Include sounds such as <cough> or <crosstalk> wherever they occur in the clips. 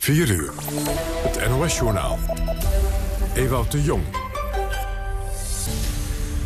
4 uur. Het NOS-journaal. Ewout de Jong.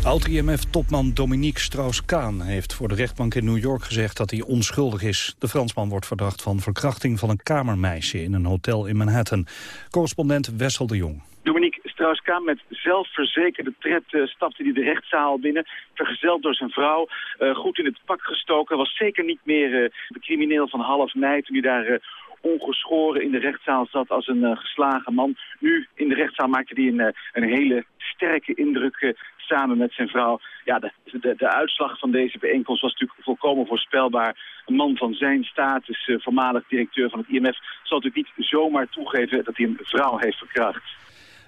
Oud-IMF-topman Dominique Strauss-Kaan heeft voor de rechtbank in New York gezegd dat hij onschuldig is. De Fransman wordt verdacht van verkrachting van een kamermeisje in een hotel in Manhattan. Correspondent Wessel de Jong. Dominique Strauss-Kaan met zelfverzekerde tred uh, stapte hij de rechtszaal binnen. Vergezeld door zijn vrouw. Uh, goed in het pak gestoken. Was zeker niet meer uh, de crimineel van half mei toen hij daar ongeschoren in de rechtszaal zat als een uh, geslagen man. Nu in de rechtszaal maakte hij een, uh, een hele sterke indruk uh, samen met zijn vrouw. Ja, de, de, de, uitslag van deze bijeenkomst was natuurlijk volkomen voorspelbaar. Een man van zijn status, voormalig directeur van het IMF, zal natuurlijk niet zomaar toegeven dat hij een vrouw heeft verkracht.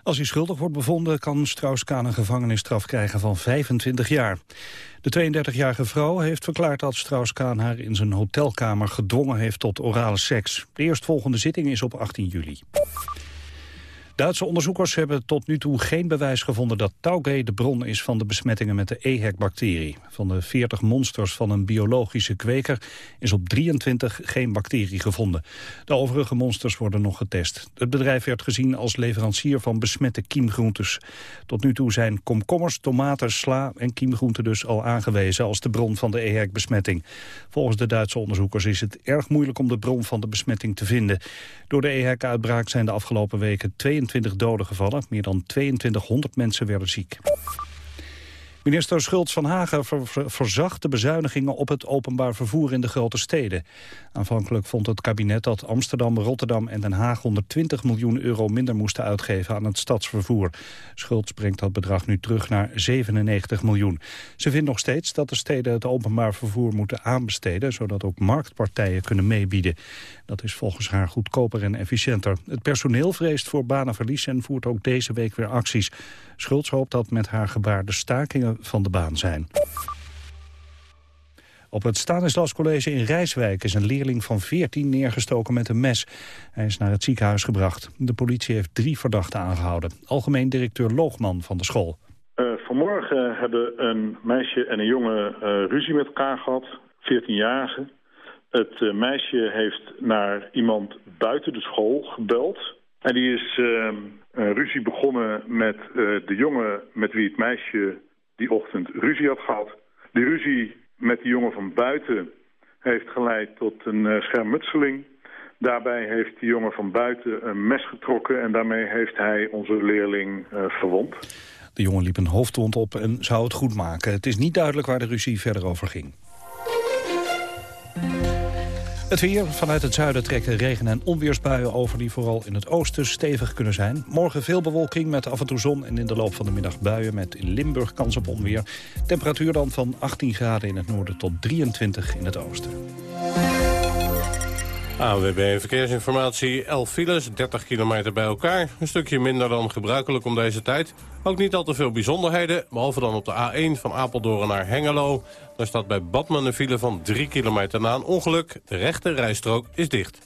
Als hij schuldig wordt bevonden kan Strauss-Kaan een gevangenisstraf krijgen van 25 jaar. De 32-jarige vrouw heeft verklaard dat Strauss-Kaan haar in zijn hotelkamer gedwongen heeft tot orale seks. De eerstvolgende zitting is op 18 juli. Duitse onderzoekers hebben tot nu toe geen bewijs gevonden dat Tauge de bron is van de besmettingen met de EHEC-bacterie. Van de 40 monsters van een biologische kweker is op 23 geen bacterie gevonden. De overige monsters worden nog getest. Het bedrijf werd gezien als leverancier van besmette kiemgroentes. Tot nu toe zijn komkommers, tomaten, sla en kiemgroenten dus al aangewezen als de bron van de EHEC-besmetting. Volgens de Duitse onderzoekers is het erg moeilijk om de bron van de besmetting te vinden. Door de EHEC-uitbraak zijn de afgelopen weken 22 22 doden gevallen. Meer dan 2200 mensen werden ziek. Minister Schultz van Hagen verzacht de bezuinigingen op het openbaar vervoer in de grote steden. Aanvankelijk vond het kabinet dat Amsterdam, Rotterdam en Den Haag 120 miljoen euro minder moesten uitgeven aan het stadsvervoer. Schultz brengt dat bedrag nu terug naar 97 miljoen. Ze vindt nog steeds dat de steden het openbaar vervoer moeten aanbesteden, zodat ook marktpartijen kunnen meebieden. Dat is volgens haar goedkoper en efficiënter. Het personeel vreest voor banenverlies en voert ook deze week weer acties. Schultz hoopt dat met haar gebaar de stakingen van de baan zijn. Op het Stanislas College in Rijswijk is een leerling van 14 neergestoken met een mes. Hij is naar het ziekenhuis gebracht. De politie heeft drie verdachten aangehouden. Algemeen directeur Loogman van de school. Uh, vanmorgen hebben een meisje en een jongen uh, ruzie met elkaar gehad, 14-jarigen. Het uh, meisje heeft naar iemand buiten de school gebeld. En die is ruzie begonnen met de jongen met wie het meisje die ochtend ruzie had gehad. Die ruzie met die jongen van buiten heeft geleid tot een uh, schermutseling. Daarbij heeft die jongen van buiten een mes getrokken... en daarmee heeft hij onze leerling uh, verwond. De jongen liep een hoofdwond op en zou het goed maken. Het is niet duidelijk waar de ruzie verder over ging. Het weer. Vanuit het zuiden trekken regen- en onweersbuien over... die vooral in het oosten stevig kunnen zijn. Morgen veel bewolking met af en toe zon... en in de loop van de middag buien met in Limburg kans op onweer. Temperatuur dan van 18 graden in het noorden tot 23 in het oosten. AWB Verkeersinformatie, 11 files, 30 kilometer bij elkaar. Een stukje minder dan gebruikelijk om deze tijd. Ook niet al te veel bijzonderheden, behalve dan op de A1 van Apeldoorn naar Hengelo. Daar staat bij Badman een file van 3 kilometer na een ongeluk. De rechte rijstrook is dicht.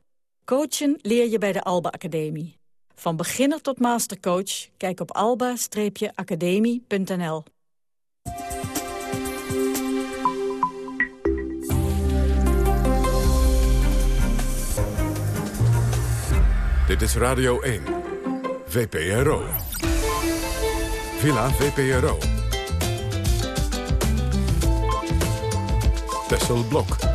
Coachen leer je bij de Alba Academie. Van beginner tot mastercoach, kijk op alba-academie.nl. Dit is Radio 1, VPRO. Villa VPRO. Tessel Blok.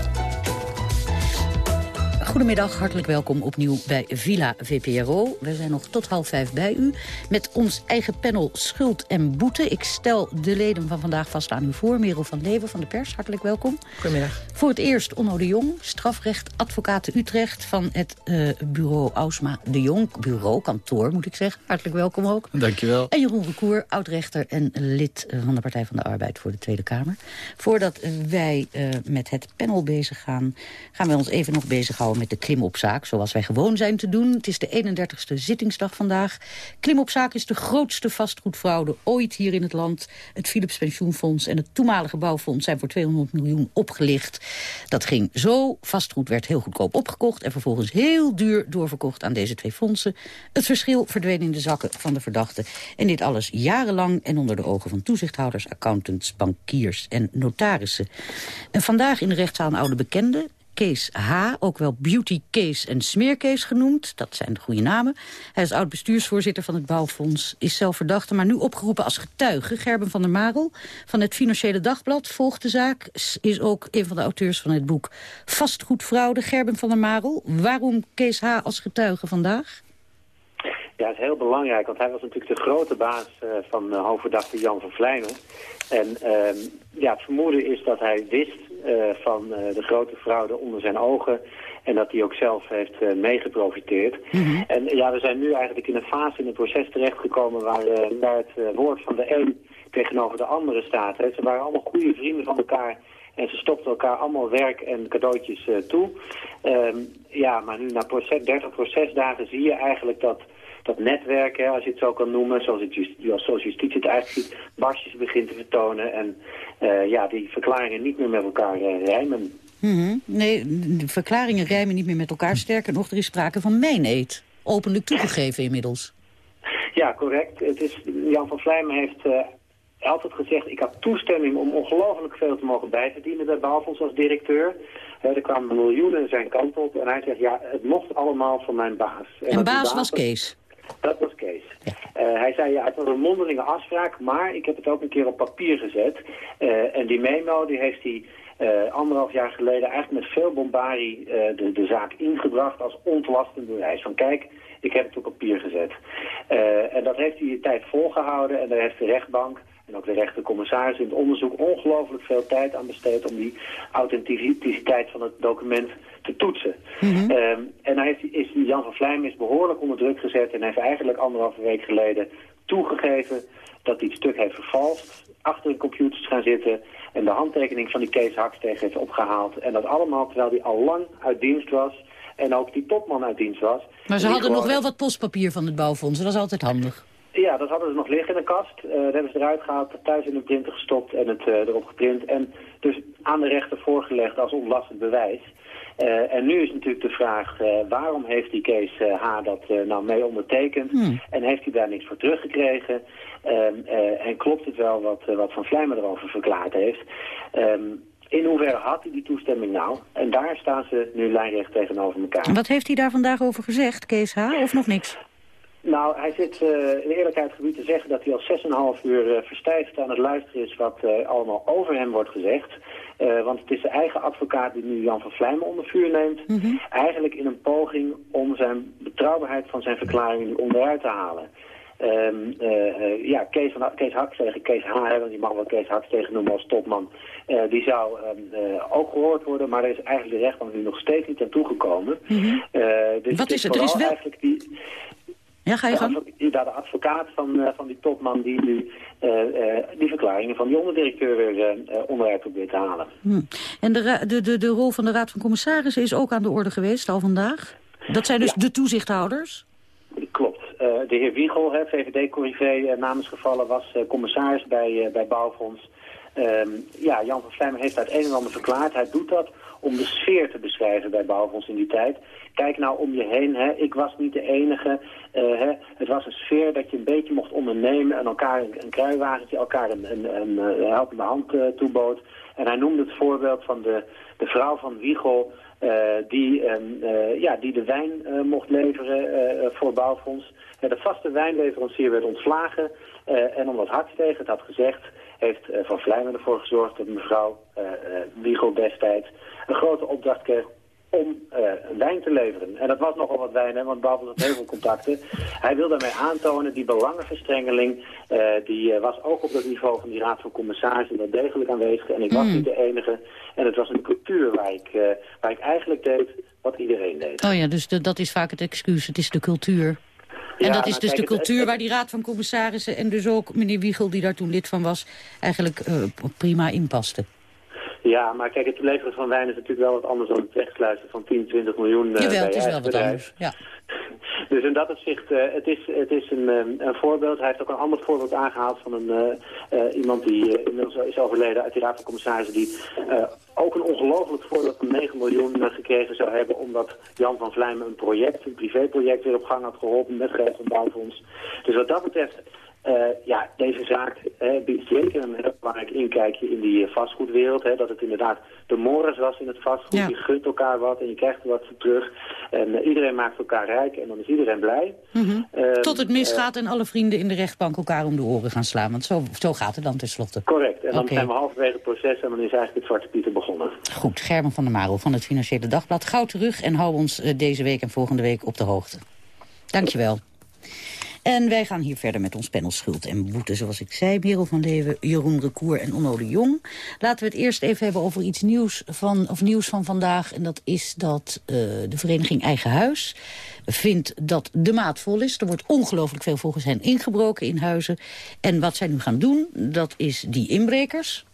Goedemiddag, hartelijk welkom opnieuw bij Villa VPRO. We zijn nog tot half vijf bij u met ons eigen panel Schuld en Boete. Ik stel de leden van vandaag vast aan u voor. Merel van Leeuwen van de Pers, hartelijk welkom. Goedemiddag. Voor het eerst Onno de Jong, strafrecht advocaat Utrecht... van het uh, bureau Ausma de Jong, bureau, kantoor moet ik zeggen. Hartelijk welkom ook. Dankjewel. En Jeroen Recour, oud-rechter en lid van de Partij van de Arbeid voor de Tweede Kamer. Voordat wij uh, met het panel bezig gaan, gaan we ons even nog bezighouden met de klimopzaak, zoals wij gewoon zijn te doen. Het is de 31ste zittingsdag vandaag. Klimopzaak is de grootste vastgoedfraude ooit hier in het land. Het Philips Pensioenfonds en het toenmalige bouwfonds zijn voor 200 miljoen opgelicht. Dat ging zo. Vastgoed werd heel goedkoop opgekocht en vervolgens heel duur doorverkocht aan deze twee fondsen. Het verschil verdween in de zakken van de verdachten. En dit alles jarenlang en onder de ogen van toezichthouders, accountants, bankiers en notarissen. En vandaag in de rechtszaal een oude bekende, Kees H., ook wel Beauty Kees en Smeerkees genoemd. Dat zijn de goede namen. Hij is oud-bestuursvoorzitter van het Bouwfonds, is zelf verdachte... maar nu opgeroepen als getuige. Gerben van der Marel van het Financiële Dagblad volgt de zaak. Is ook een van de auteurs van het boek Vastgoedfraude. Gerben van der Marel, waarom Kees H. als getuige vandaag? Ja, het is heel belangrijk, want hij was natuurlijk de grote baas uh, van uh, hoofdverdachte Jan van Vlijmen. En uh, ja, het vermoeden is dat hij wist uh, van de grote fraude onder zijn ogen... en dat hij ook zelf heeft meegeprofiteerd. Mm -hmm. En ja, we zijn nu eigenlijk in een fase in het proces terechtgekomen... waar, waar het woord van de een tegenover de andere staat. Hè. Ze waren allemaal goede vrienden van elkaar... En ze stopten elkaar allemaal werk en cadeautjes toe. Um, ja, maar nu na proces, 30 procesdagen zie je eigenlijk dat dat netwerk, hè, als je het zo kan noemen, zoals, het just, zoals justitie het eigenlijk ziet, barstjes begint te vertonen. En uh, ja, die verklaringen niet meer met elkaar uh, rijmen. Mm -hmm. Nee, de verklaringen rijmen niet meer met elkaar. Sterker nog, er is sprake van mijneed. Openlijk toegegeven inmiddels. Ja, correct. Het is, Jan van Vlijmen heeft uh, altijd gezegd... ik had toestemming om ongelooflijk veel te mogen bijverdienen bij Bouwfonds als directeur. er kwamen miljoenen zijn kant op. En hij zegt, ja, het mocht allemaal van mijn baas. En, en baas was Kees? Dat was Kees. Ja. Uh, hij zei, ja, het was een mondelinge afspraak, maar ik heb het ook een keer op papier gezet. Uh, en die memo, die heeft hij uh, anderhalf jaar geleden eigenlijk met veel bombarie de, de zaak ingebracht als ontlastend bewijs. Van kijk, ik heb het op papier gezet. en dat heeft hij de tijd volgehouden en daar heeft de rechtbank en ook de rechtercommissaris in het onderzoek ongelooflijk veel tijd aan besteed om die authenticiteit van het document te toetsen. Mm -hmm. um, en hij is, Jan van Vlijm is behoorlijk onder druk gezet en heeft eigenlijk anderhalve week geleden toegegeven dat hij het stuk heeft vervalst, achter een computer is gaan zitten en de handtekening van die Kees Haksteeg heeft opgehaald. En dat allemaal terwijl hij al lang uit dienst was en ook die topman uit dienst was. Maar ze hadden gewoon... nog wel wat postpapier van het bouwfonds, dat is altijd handig. Ja, dat hadden ze nog liggen in de kast. Uh, dat hebben ze eruit gehaald, thuis in de printer gestopt en het uh, erop geprint. En dus aan de rechter voorgelegd als ontlastend bewijs. Uh, en nu is natuurlijk de vraag, waarom heeft die Kees H. dat nou mee ondertekend? Hmm. En heeft hij daar niks voor teruggekregen? en klopt het wel wat, wat Van Vlijmen erover verklaard heeft? Um, in hoeverre had hij die toestemming nou? En daar staan ze nu lijnrecht tegenover elkaar. Wat heeft hij daar vandaag over gezegd, Kees H., of nog niks? Nou, hij zit uh, in eerlijkheid gebied te zeggen dat hij al 6,5 uur uh, verstijfd aan het luisteren is wat uh, allemaal over hem wordt gezegd. want het is zijn eigen advocaat die nu Jan van Vlijmen onder vuur neemt. Mm -hmm. Eigenlijk in een poging om zijn betrouwbaarheid van zijn verklaringen nu onderuit te halen. Um, ja, Kees, van, Kees Hakstegen, Kees H, want die mag wel Kees Hakstegen noemen als topman, die zou um, ook gehoord worden, maar er is eigenlijk de rechtbank nu nog steeds niet aan toegekomen. Mm -hmm. dus wat is het? Er is wel... eigenlijk die, ja, ga je gang. De, de advocaat van, uh, van die topman die nu uh, uh, die verklaringen van die onderdirecteur weer onderuit probeert te halen. Hmm. En de, de, de, de rol van de Raad van Commissarissen is ook aan de orde geweest al vandaag? Dat zijn dus ja. de toezichthouders? Klopt. de heer Wiegel, VVD-corrivé namensgevallen, was commissaris bij, bij Bouwfonds. Um, ja, Jan van Vlijmen heeft het een en ander verklaard. Hij doet dat om de sfeer te beschrijven bij Bouwfonds in die tijd. Kijk nou om je heen, hè. ik was niet de enige. Uh, hè. Het was een sfeer dat je een beetje mocht ondernemen en elkaar een, kruiwagentje, elkaar een, een, een, een helpende hand uh, toebood. En hij noemde het voorbeeld van de, de vrouw van Wiegel, die, ja, die de wijn mocht leveren voor Bouwfonds. de vaste wijnleverancier werd ontslagen en omdat Hartstegen het had gezegd heeft uh, Van Vlijmen ervoor gezorgd dat mevrouw uh, uh, Wiegel destijds een grote opdracht kreeg om uh, wijn te leveren. En dat was nogal wat wijn, hè, want behalve dat heel veel contacten. Hij wil daarmee aantonen, die belangenverstrengeling, uh, die uh, was ook op dat niveau van die raad van commissarissen wel degelijk aanwezig. En ik was Mm. niet de enige. En het was een cultuur waar ik, waar ik eigenlijk deed wat iedereen deed. Oh ja, dus de, dat is vaak het excuus. Het is de cultuur. En Ja, dat is dus kijk, de cultuur het- waar die raad van commissarissen... en dus ook meneer Wiegel, die daar toen lid van was... eigenlijk eh, prima inpaste. Ja, maar kijk, het leveren van wijn is natuurlijk wel wat anders dan het wegsluiten van 10, 20 miljoen uh, Jawel, het is wel wat bedrijf. anders. Ja. <laughs> Dus in dat opzicht, uh, het is, het is een, um, een voorbeeld. Hij heeft ook een ander voorbeeld aangehaald van een, uh, iemand die inmiddels is overleden uit de Raad van Commissarissen... die ook een ongelooflijk voorbeeld van 9 miljoen gekregen zou hebben... omdat Jan van Vlijmen een project, een privéproject weer op gang had geholpen met geld van Bouwfonds. Dus wat dat betreft... Uh, ja, deze zaak uh, biedt zeker een heel belangrijk inkijkje in die uh, vastgoedwereld. Hè, dat het inderdaad de mores was in het vastgoed. Ja. Je gunt elkaar wat en je krijgt wat terug. En uh, iedereen maakt elkaar rijk en dan is iedereen blij. Mm -hmm. Tot het misgaat en alle vrienden in de rechtbank elkaar om de oren gaan slaan. Want zo, zo gaat het dan tenslotte. Correct. En dan zijn we halverwege het proces en dan is eigenlijk het Zwarte Pieter begonnen. Goed, Gerben van der Marel van het Financiële Dagblad. Gauw terug en hou ons eh, deze week en volgende week op de hoogte. Dankjewel. En wij gaan hier verder met ons panel Schuld en Boete. Zoals ik zei, Merel van Leeuwen, Jeroen Recour en Onno de Jong. Laten we het eerst even hebben over iets nieuws van, of nieuws van vandaag. En dat is dat uh, de vereniging Eigen Huis vindt dat de maat vol is. Er wordt ongelooflijk veel volgens hen ingebroken in huizen. En wat zij nu gaan doen, dat is die inbrekers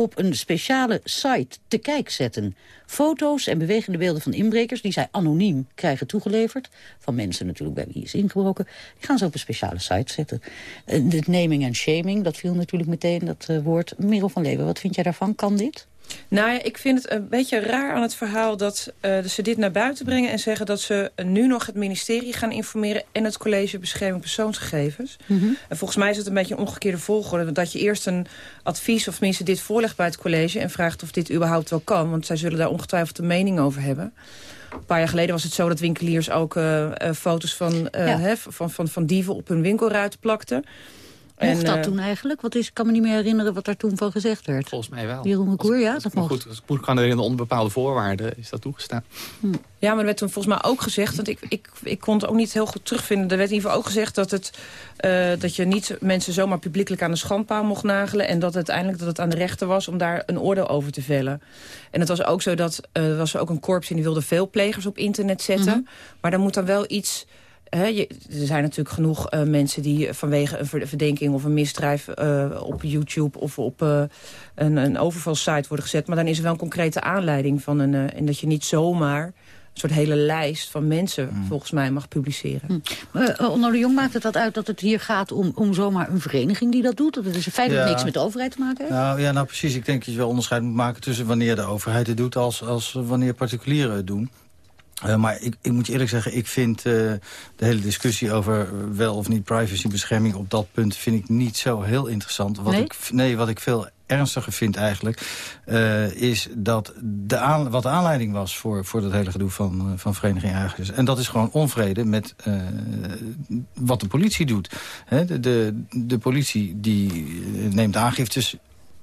op een speciale site te kijk zetten. Foto's en bewegende beelden van inbrekers... die zij anoniem krijgen toegeleverd. Van mensen natuurlijk bij wie is ingebroken. Die gaan ze op een speciale site zetten. Het naming en shaming, dat viel natuurlijk meteen, dat uh, woord. Merel van Leeuwen, wat vind jij daarvan? Kan dit? Nou ja, ik vind het een beetje raar aan het verhaal dat uh, ze dit naar buiten brengen... en zeggen dat ze nu nog het ministerie gaan informeren... en het College Bescherming Persoonsgegevens. Mhm. Mm -hmm. En volgens mij is het een beetje een omgekeerde volgorde... dat je eerst een advies of tenminste dit voorlegt bij het college... en vraagt of dit überhaupt wel kan. Want zij zullen daar ongetwijfeld een mening over hebben. Een paar jaar geleden was het zo dat winkeliers ook uh, uh, foto's van, ja. van, van, van dieven op hun winkelruit plakten... Mocht dat uh, toen eigenlijk? Wat is, ik kan me niet meer herinneren wat daar toen van gezegd werd. Volgens mij wel. Jeroen Koer, ja, dat mocht. Goed, als moet kan er in onder bepaalde voorwaarden is dat toegestaan. Hm. Ja, maar er werd toen volgens mij ook gezegd, want ik, ik, ik kon het ook niet heel goed terugvinden. Er werd in ieder geval ook gezegd dat, het, uh, dat je niet mensen zomaar publiekelijk aan de schandpaal mocht nagelen. En dat uiteindelijk dat het aan de rechter was om daar een oordeel over te vellen. En het was ook zo dat uh, er was ook een korps en die wilde veel plegers op internet zetten. Mm -hmm. Maar daar moet dan wel iets He, je, er zijn natuurlijk genoeg uh, mensen die vanwege een verdenking of een misdrijf uh, op YouTube of op uh, een, een overvalsite worden gezet. Maar dan is er wel een concrete aanleiding van een, en dat je niet zomaar een soort hele lijst van mensen mm. volgens mij mag publiceren. Mm. Uh, Onno de Jong maakt het dat uit dat het hier gaat om, om zomaar een vereniging die dat doet? Dat het dus feitelijk ja. niks met de overheid te maken heeft? Nou, ja, nou precies. Ik denk dat je wel onderscheid moet maken tussen wanneer de overheid het doet als, als wanneer particulieren het doen. Uh, maar ik, ik moet je eerlijk zeggen, ik vind uh, de hele discussie over wel of niet privacybescherming op dat punt vind ik niet zo heel interessant. Wat nee? Ik, nee, wat ik veel ernstiger vind eigenlijk, uh, is dat de aan, wat de aanleiding was voor, voor dat hele gedoe van, van Vereniging Eigers. En dat is gewoon onvrede met wat de politie doet. He, de, de, de politie die neemt aangiftes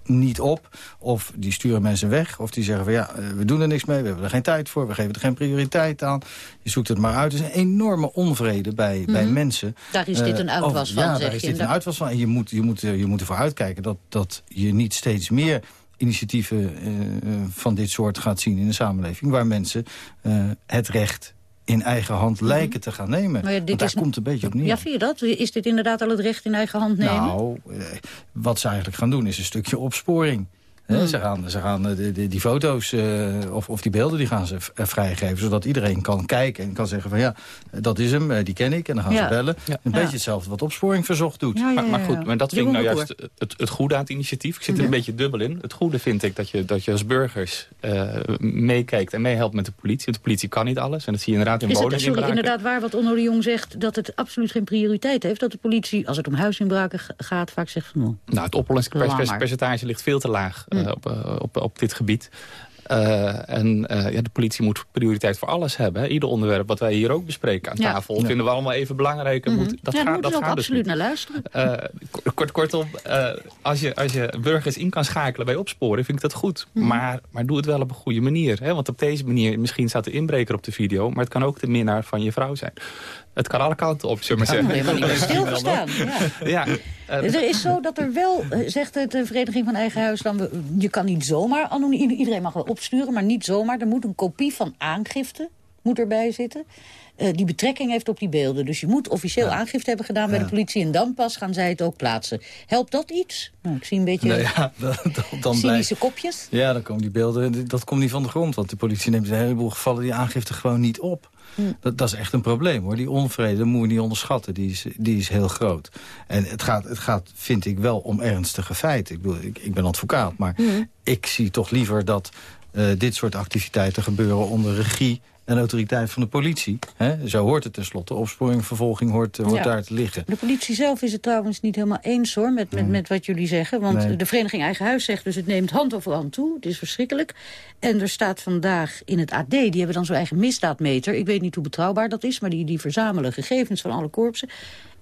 niet op. Of die sturen mensen weg. Of die zeggen van ja, we doen er niks mee. We hebben er geen tijd voor. We geven er geen prioriteit aan. Je zoekt het maar uit. Er is een enorme onvrede bij, mm -hmm. bij mensen. Daar is dit een uitwas uh, van, Ja, zeg daar is je. dit een uitwas van. En je moet, je moet, je moet ervoor uitkijken dat, dat je niet steeds meer initiatieven uh, van dit soort gaat zien in de samenleving. Waar mensen uh, het recht in eigen hand lijken te gaan nemen. Maar ja, dit Want daar is, komt een beetje op neer. Ja, vind je dat? Is dit inderdaad al het recht in eigen hand nemen? Nou, eh, wat ze eigenlijk gaan doen is een stukje opsporing. Hmm. Ze gaan, ze gaan de, de, die foto's uh, of, of die beelden die gaan ze vrijgeven... zodat iedereen kan kijken en kan zeggen van ja, dat is hem, die ken ik. En dan gaan ja. ze bellen. Ja. Een beetje hetzelfde wat opsporing verzocht doet. Ja, maar, maar, goed, maar dat vind ik nou juist het, het goede aan het initiatief. Ik zit er een beetje dubbel in. Het goede vind ik dat je, dat je als burgers uh, meekijkt en meehelpt met de politie. Want de politie kan niet alles. En dat zie je inderdaad in woningen. Is het inderdaad waar wat Onno de Jong zegt... dat het absoluut geen prioriteit heeft? Dat de politie, als het om huisinbraken gaat, vaak zegt van... Nou, het oppollingspercentage ligt veel te laag uh, op, op op dit gebied. Uh, en uh, ja, de politie moet prioriteit voor alles hebben. Hè. Ieder onderwerp wat wij hier ook bespreken aan tafel... vinden we allemaal even belangrijk. En Mhm. moet, dat ja, daar gaat, dat moeten we ook gaat dus absoluut niet. naar luisteren. Uh, kort, kortom, uh, als, je, als je burgers in kan schakelen bij opsporen, vind ik dat goed. Mhm. Maar, maar doe het wel op een goede manier. Hè? Want op deze manier, misschien staat de inbreker op de video... maar het kan ook de minnaar van je vrouw zijn. Het kan alle kanten op, zullen we Ja, zeggen. niet bij stilgestaan. Ja. ja, uh, er is zo dat er wel, eh, zegt de Vereniging van Eigen Huis... Dan, je kan niet zomaar, anoniem, iedereen mag wel opsturen... maar niet zomaar, er moet een kopie van aangifte moet erbij zitten... Uh, die betrekking heeft op die beelden. Dus je moet officieel ja. aangifte hebben gedaan bij de politie... en dan pas gaan zij het ook plaatsen. Helpt dat iets? Nou, ik zie een beetje nou ja, <laughs> dan, dan cynische blijkt, kopjes. Ja, dan komen die beelden, dat komt niet van de grond. Want de politie neemt een heleboel gevallen die aangifte gewoon niet op. Hm. Dat, dat, is echt een probleem, hoor. Die onvrede moet je niet onderschatten. Die is, die is heel groot. En het gaat, het gaat, vind ik, wel om ernstige feiten. Ik, bedoel, ik, ik ben advocaat, maar hm. ik zie toch liever dat uh, dit soort activiteiten gebeuren onder regie en autoriteit van de politie. Hè? Zo hoort het tenslotte. Opsporing, vervolging hoort, hoort ja. daar te liggen. De politie zelf is het trouwens niet helemaal eens hoor, met, met, met wat jullie zeggen. Want Nee. de Vereniging Eigen Huis zegt dus het neemt hand over hand toe. Het is verschrikkelijk. En er staat vandaag in het AD, die hebben dan zo'n eigen misdaadmeter. Ik weet niet hoe betrouwbaar dat is, maar die, die verzamelen gegevens van alle korpsen.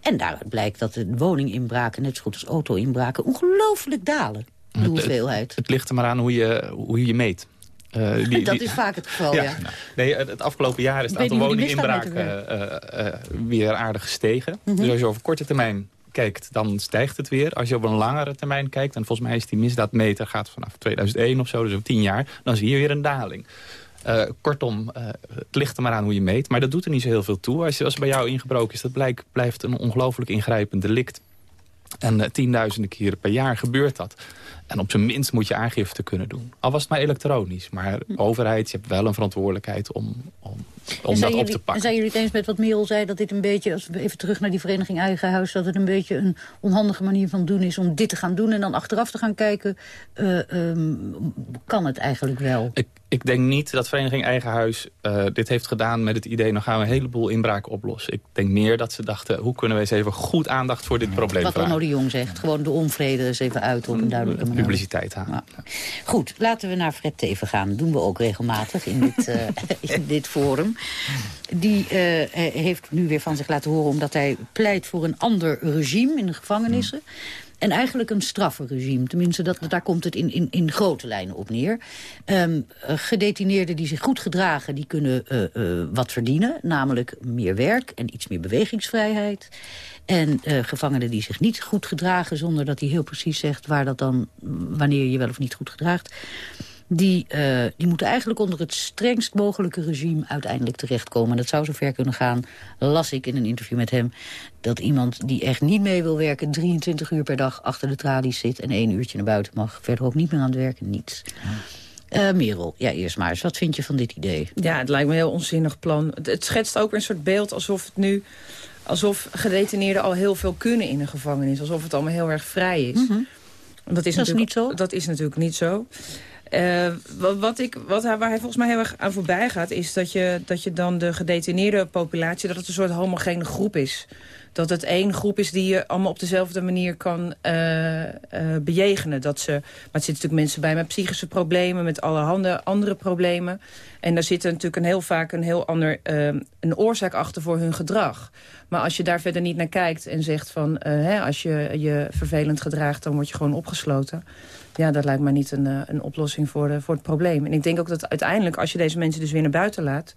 En daaruit blijkt dat de woninginbraken, net zo goed als auto-inbraken, ongelooflijk dalen. De Het- hoeveelheid. Het, het ligt er maar aan hoe je, hoe je je meet. Uh, <laughs> die- dat die- is vaak het geval, ja. Nee, het, het afgelopen jaar is het aantal woninginbraken uh, uh, weer aardig gestegen. Mhm. Dus als je over korte termijn kijkt, dan stijgt het weer. Als je op een langere termijn kijkt, en volgens mij is die misdaadmeter gaat vanaf 2001 of zo, dus op 10 jaar, dan zie je weer een daling. Uh, kortom, uh, het ligt er maar aan hoe je meet. Maar dat doet er niet zo heel veel toe. Als, je, als er bij jou ingebroken is, dat blijkt, blijft een ongelooflijk ingrijpend delict. En uh, tienduizenden keren per jaar gebeurt dat. En op zijn minst moet je aangifte kunnen doen. Al was het maar elektronisch. Maar Hm. overheid, je hebt wel een verantwoordelijkheid om, om, om En dat op te En pakken. zijn jullie het eens met wat Merel zei, dat dit een beetje, als we even terug naar die vereniging Eigen Huis, dat het een beetje een onhandige manier van doen is om dit te gaan doen en dan achteraf te gaan kijken, eh, ehm, kan het eigenlijk wel? Ik, ik denk niet dat Vereniging Eigen Huis eh, dit heeft gedaan met het idee... nou gaan we een heleboel inbraken oplossen. Ik denk meer dat ze dachten... hoe kunnen we eens even goed aandacht voor dit probleem Wat. Onno de Jong zegt, gewoon de onvrede eens even uit op een duidelijke manier. Publiciteit halen. Goed, laten we naar Fred Teven gaan. Dat doen we ook regelmatig in dit, <laughs> eh, in dit forum. Die eh, heeft nu weer van zich laten horen... omdat hij pleit voor een ander regime in de gevangenissen. En eigenlijk een strafferegime. Tenminste, dat, daar komt het in, in, in grote lijnen op neer. Ehm, eh, gedetineerden die zich goed gedragen, die kunnen eh, wat verdienen. Namelijk meer werk en iets meer bewegingsvrijheid. En eh, gevangenen die zich niet goed gedragen... zonder dat hij heel precies zegt waar dat dan, wanneer je wel of niet goed gedraagt... Die, eh, die moeten eigenlijk onder het strengst mogelijke regime uiteindelijk terechtkomen. En dat zou zover kunnen gaan, las ik in een interview met hem... dat iemand die echt niet mee wil werken... 23 uur per dag achter de tralies zit en één uurtje naar buiten mag. Verder ook niet meer aan het werken, niets. Eh Merel, ja, eerst maar eens. Wat vind je van dit idee? Ja, het lijkt me een heel onzinnig plan. Het, het schetst ook weer een soort beeld alsof het nu... alsof gedetineerden al heel veel kunnen in een gevangenis. Alsof het allemaal heel erg vrij is. Mhm. Dat is, Dat is natuurlijk- niet zo? Dat is natuurlijk niet zo. Eh, wat, ik, wat hij, waar hij volgens mij heel erg aan voorbij gaat... is dat je, dat je dan de gedetineerde populatie... dat het een soort homogene groep is. Dat het één groep is die je allemaal op dezelfde manier kan eh, bejegenen. Dat ze, maar er zitten natuurlijk mensen bij met psychische problemen... met allerhande andere problemen. En daar zit natuurlijk een heel vaak een heel ander eh, een oorzaak achter voor hun gedrag. Maar als je daar verder niet naar kijkt en zegt van... eh, hè, als je je vervelend gedraagt, dan word je gewoon opgesloten. Ja, dat lijkt mij niet een, een oplossing voor, voor het probleem. En ik denk ook dat uiteindelijk, als je deze mensen dus weer naar buiten laat...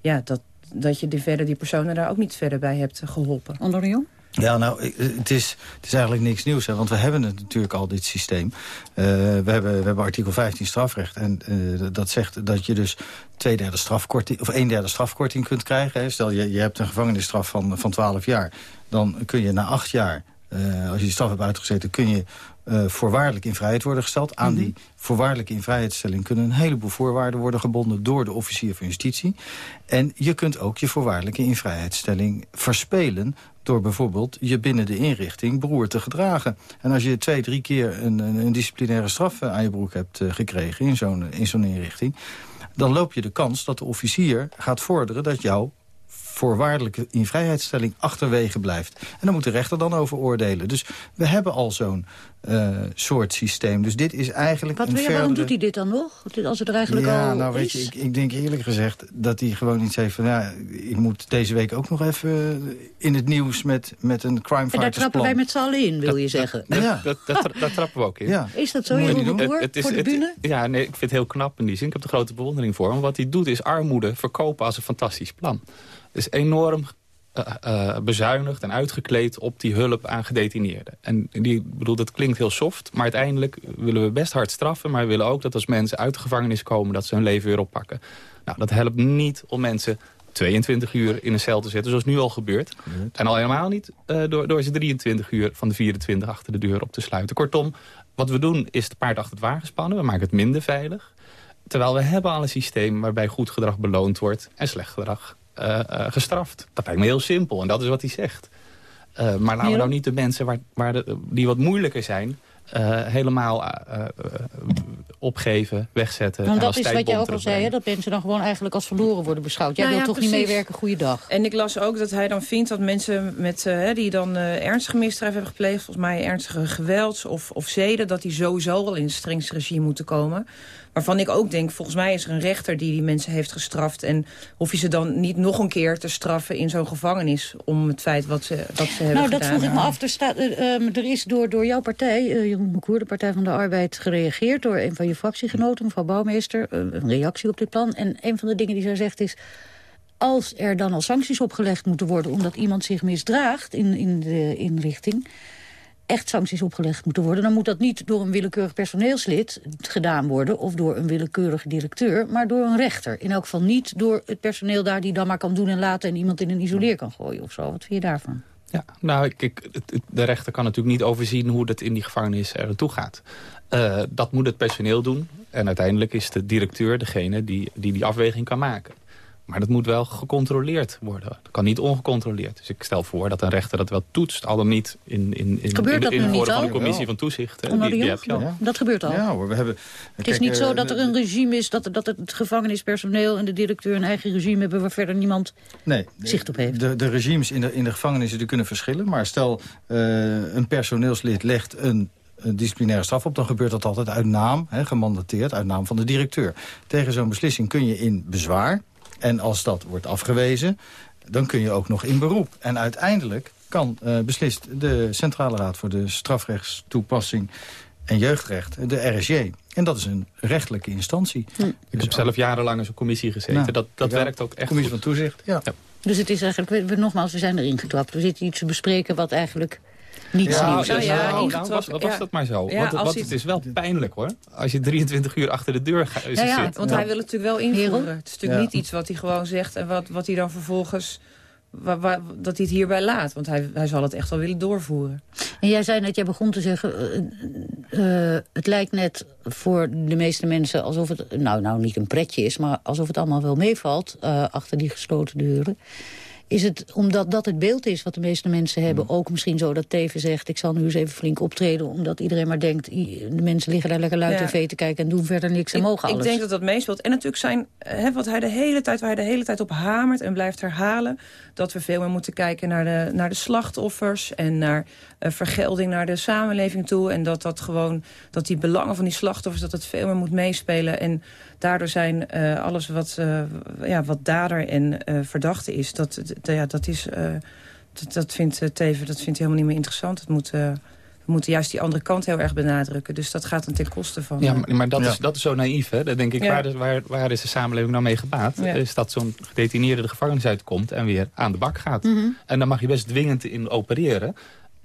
ja, dat, dat je die, verder die personen daar ook niet verder bij hebt geholpen. Onder de Jong? Ja, nou, ik- het is, het is eigenlijk niks nieuws. Hè, want we hebben het natuurlijk al, dit systeem. Eh, we, hebben, we hebben artikel 15 strafrecht. En eh, dat zegt dat je dus twee derde strafkorting, of een derde strafkorting kunt krijgen. Hè. Stel, je, je hebt een gevangenisstraf van, van 12 jaar. Dan kun je na acht jaar, eh, als je die straf hebt uitgezeten... kun je eh, voorwaardelijk in vrijheid worden gesteld. Aan die voorwaardelijke invrijheidstelling kunnen een heleboel voorwaarden worden gebonden... door de officier van justitie. En je kunt ook je voorwaardelijke invrijheidstelling verspelen door bijvoorbeeld je binnen de inrichting beroerd te gedragen. En als je twee, drie keer een, een, een disciplinaire straf eh, aan je broek hebt eh, gekregen... in zo'n in zo'n inrichting, dan loop je de kans dat de officier gaat vorderen... dat jouw voorwaardelijke invrijheidstelling achterwege blijft. En dan moet de rechter dan over oordelen. Dus we hebben al zo'n eh, soort systeem. Dus dit is eigenlijk Wat, een Waarom verdere... doet hij dit dan nog? Als het er eigenlijk ja, al nou weet is? je, ik, ik denk eerlijk gezegd dat hij gewoon iets heeft van... ja, ik moet deze week ook nog even in het nieuws met, met een crime en daar trappen wij met z'n allen in, wil Dat- je zeggen. Dat, Ja. dat, dat, trappen we ook in. Ja. Is dat zo, Jeroen de. Boer, voor de het- bühne? ja, nee, ik vind het heel knap in die zin. Ik heb er grote bewondering voor. Want wat hij doet is armoede verkopen als een fantastisch plan. Is enorm eh, eh, bezuinigd en uitgekleed op die hulp aan gedetineerden. En die, bedoel, dat klinkt heel soft, maar uiteindelijk willen we best hard straffen... maar we willen ook dat als mensen uit de gevangenis komen... dat ze hun leven weer oppakken. Nou, dat helpt niet om mensen 22 uur in een cel te zetten, zoals nu al gebeurt. En al helemaal niet eh, door, door ze 23 uur van de 24 achter de deur op te sluiten. Kortom, wat we doen is het paard achter het wagen spannen. We maken het minder veilig. Terwijl we hebben al een systeem waarbij goed gedrag beloond wordt... en slecht gedrag eh, eh, gestraft. Dat lijkt me heel simpel en dat is wat hij zegt. Eh, maar laten we nou niet de mensen waar, waar de, die wat moeilijker zijn... eh, helemaal opgeven, wegzetten. Want en dat is wat jij ook al zei, hè, dat mensen dan gewoon eigenlijk als verloren worden beschouwd. Jij Nou wilt ja, toch niet meewerken, goeiedag. En ik las ook dat hij dan vindt dat mensen met, hè, die dan eh, ernstige misdrijven hebben gepleegd... volgens mij ernstige gewelds- of, of zeden... dat die sowieso al in het strengste regime moeten komen. Waarvan ik ook denk, volgens mij is er een rechter die die mensen heeft gestraft... en hoef je ze dan niet nog een keer te straffen in zo'n gevangenis... om het feit wat ze, dat ze hebben Nou, dat gedaan. vroeg ik me af. Er, staat, eh, ehm, er is door, door jouw partij, eh, Jeroen Mekoer, de Partij van de Arbeid... gereageerd door een van je fractiegenoten, mevrouw Bouwmeester... eh, een reactie op dit plan. En een van de dingen die zij zegt is... als er dan al sancties opgelegd moeten worden... omdat iemand zich misdraagt in, in de inrichting... echt sancties opgelegd moeten worden... dan moet dat niet door een willekeurig personeelslid gedaan worden... of door een willekeurige directeur, maar door een rechter. In elk geval niet door het personeel daar die dan maar kan doen en laten... en iemand in een isoleer kan gooien of zo. Wat vind je daarvan? Ja, nou, ik, de rechter kan natuurlijk niet overzien hoe dat in die gevangenis er toe gaat. Eh, dat moet het personeel doen. En uiteindelijk is de directeur degene die die, die afweging kan maken. Maar dat moet wel gecontroleerd worden. Dat kan niet ongecontroleerd. Dus ik stel voor dat een rechter dat wel toetst. Al dan niet in, in, in, Gebeurt in, dat in de niet van een commissie Ja. van toezicht. hè. Die, de die heb je al. Dat gebeurt al. Ja hoor, we hebben... Het is niet zo eh, dat er een regime is, dat, dat het gevangenispersoneel en de directeur een eigen regime hebben waar verder niemand Nee, zicht op heeft. De, de regimes in de, in de gevangenissen die kunnen verschillen. Maar stel, eh, een personeelslid legt een, een disciplinaire straf op... dan gebeurt dat altijd uit naam, hè, gemandateerd, uit naam van de directeur. Tegen zo'n beslissing kun je in bezwaar. En als dat wordt afgewezen, dan kun je ook nog in beroep. En uiteindelijk kan eh, beslist de Centrale Raad voor de Strafrechtstoepassing en Jeugdrecht, de RSJ. En dat is een rechtelijke instantie. Ik heb zelf jarenlang in zo'n commissie gezeten. Nou, dat dat ja, werkt ook echt Commissie goed. van Toezicht, ja. Dus het is eigenlijk, we, we- nogmaals, we zijn erin getrapt. We zitten iets te bespreken wat eigenlijk niets Ja, nieuws nou, is. ja, nou, nou, was, wat was ja. dat maar zo. Ja, want als want hij- het is wel pijnlijk hoor. Als je 23 uur achter de deur gaat, Ja, ja, zit. want hij wil het natuurlijk wel invoeren. Het is natuurlijk Ja. niet iets wat hij gewoon zegt... en wat, wat hij dan vervolgens... dat hij het hierbij laat. Want hij, hij zal het echt wel willen doorvoeren. En jij zei net, jij begon te zeggen... eh, eh, het lijkt net voor de meeste mensen alsof het... nou, nou niet een pretje is, maar alsof het allemaal wel meevalt... eh, achter die gesloten deuren. Is het omdat dat het beeld is wat de meeste mensen hebben... ook misschien zo dat Teven zegt... ik zal nu eens even flink optreden... omdat iedereen maar denkt... de mensen liggen daar lekker luid Ja. tv te kijken... en doen verder niks en Ik, mogen ik alles. denk dat dat meespeelt. En natuurlijk zijn, hè, wat hij de hele tijd, waar hij de hele tijd op hamert en blijft herhalen... dat we veel meer moeten kijken naar de, naar de slachtoffers... en naar eh, vergelding naar de samenleving toe. En dat dat gewoon, dat die belangen van die slachtoffers... dat het veel meer moet meespelen. En daardoor zijn eh, alles wat, eh, ja, wat dader en eh, verdachte is... dat, ja, dat is... eh, dat, dat vindt Teven dat vindt hij helemaal niet meer interessant. Het moet... we moeten juist die andere kant heel erg benadrukken. Dus dat gaat dan ten koste van... Ja, maar, maar dat, Ja. is, dat is zo naïef, hè? Dan denk ik, Ja. waar, is- waar, waar is de samenleving nou mee gebaat? Ja. Is dat zo'n gedetineerde de gevangenis uitkomt en weer aan de bak gaat. Mhm. En dan mag je best dwingend in opereren.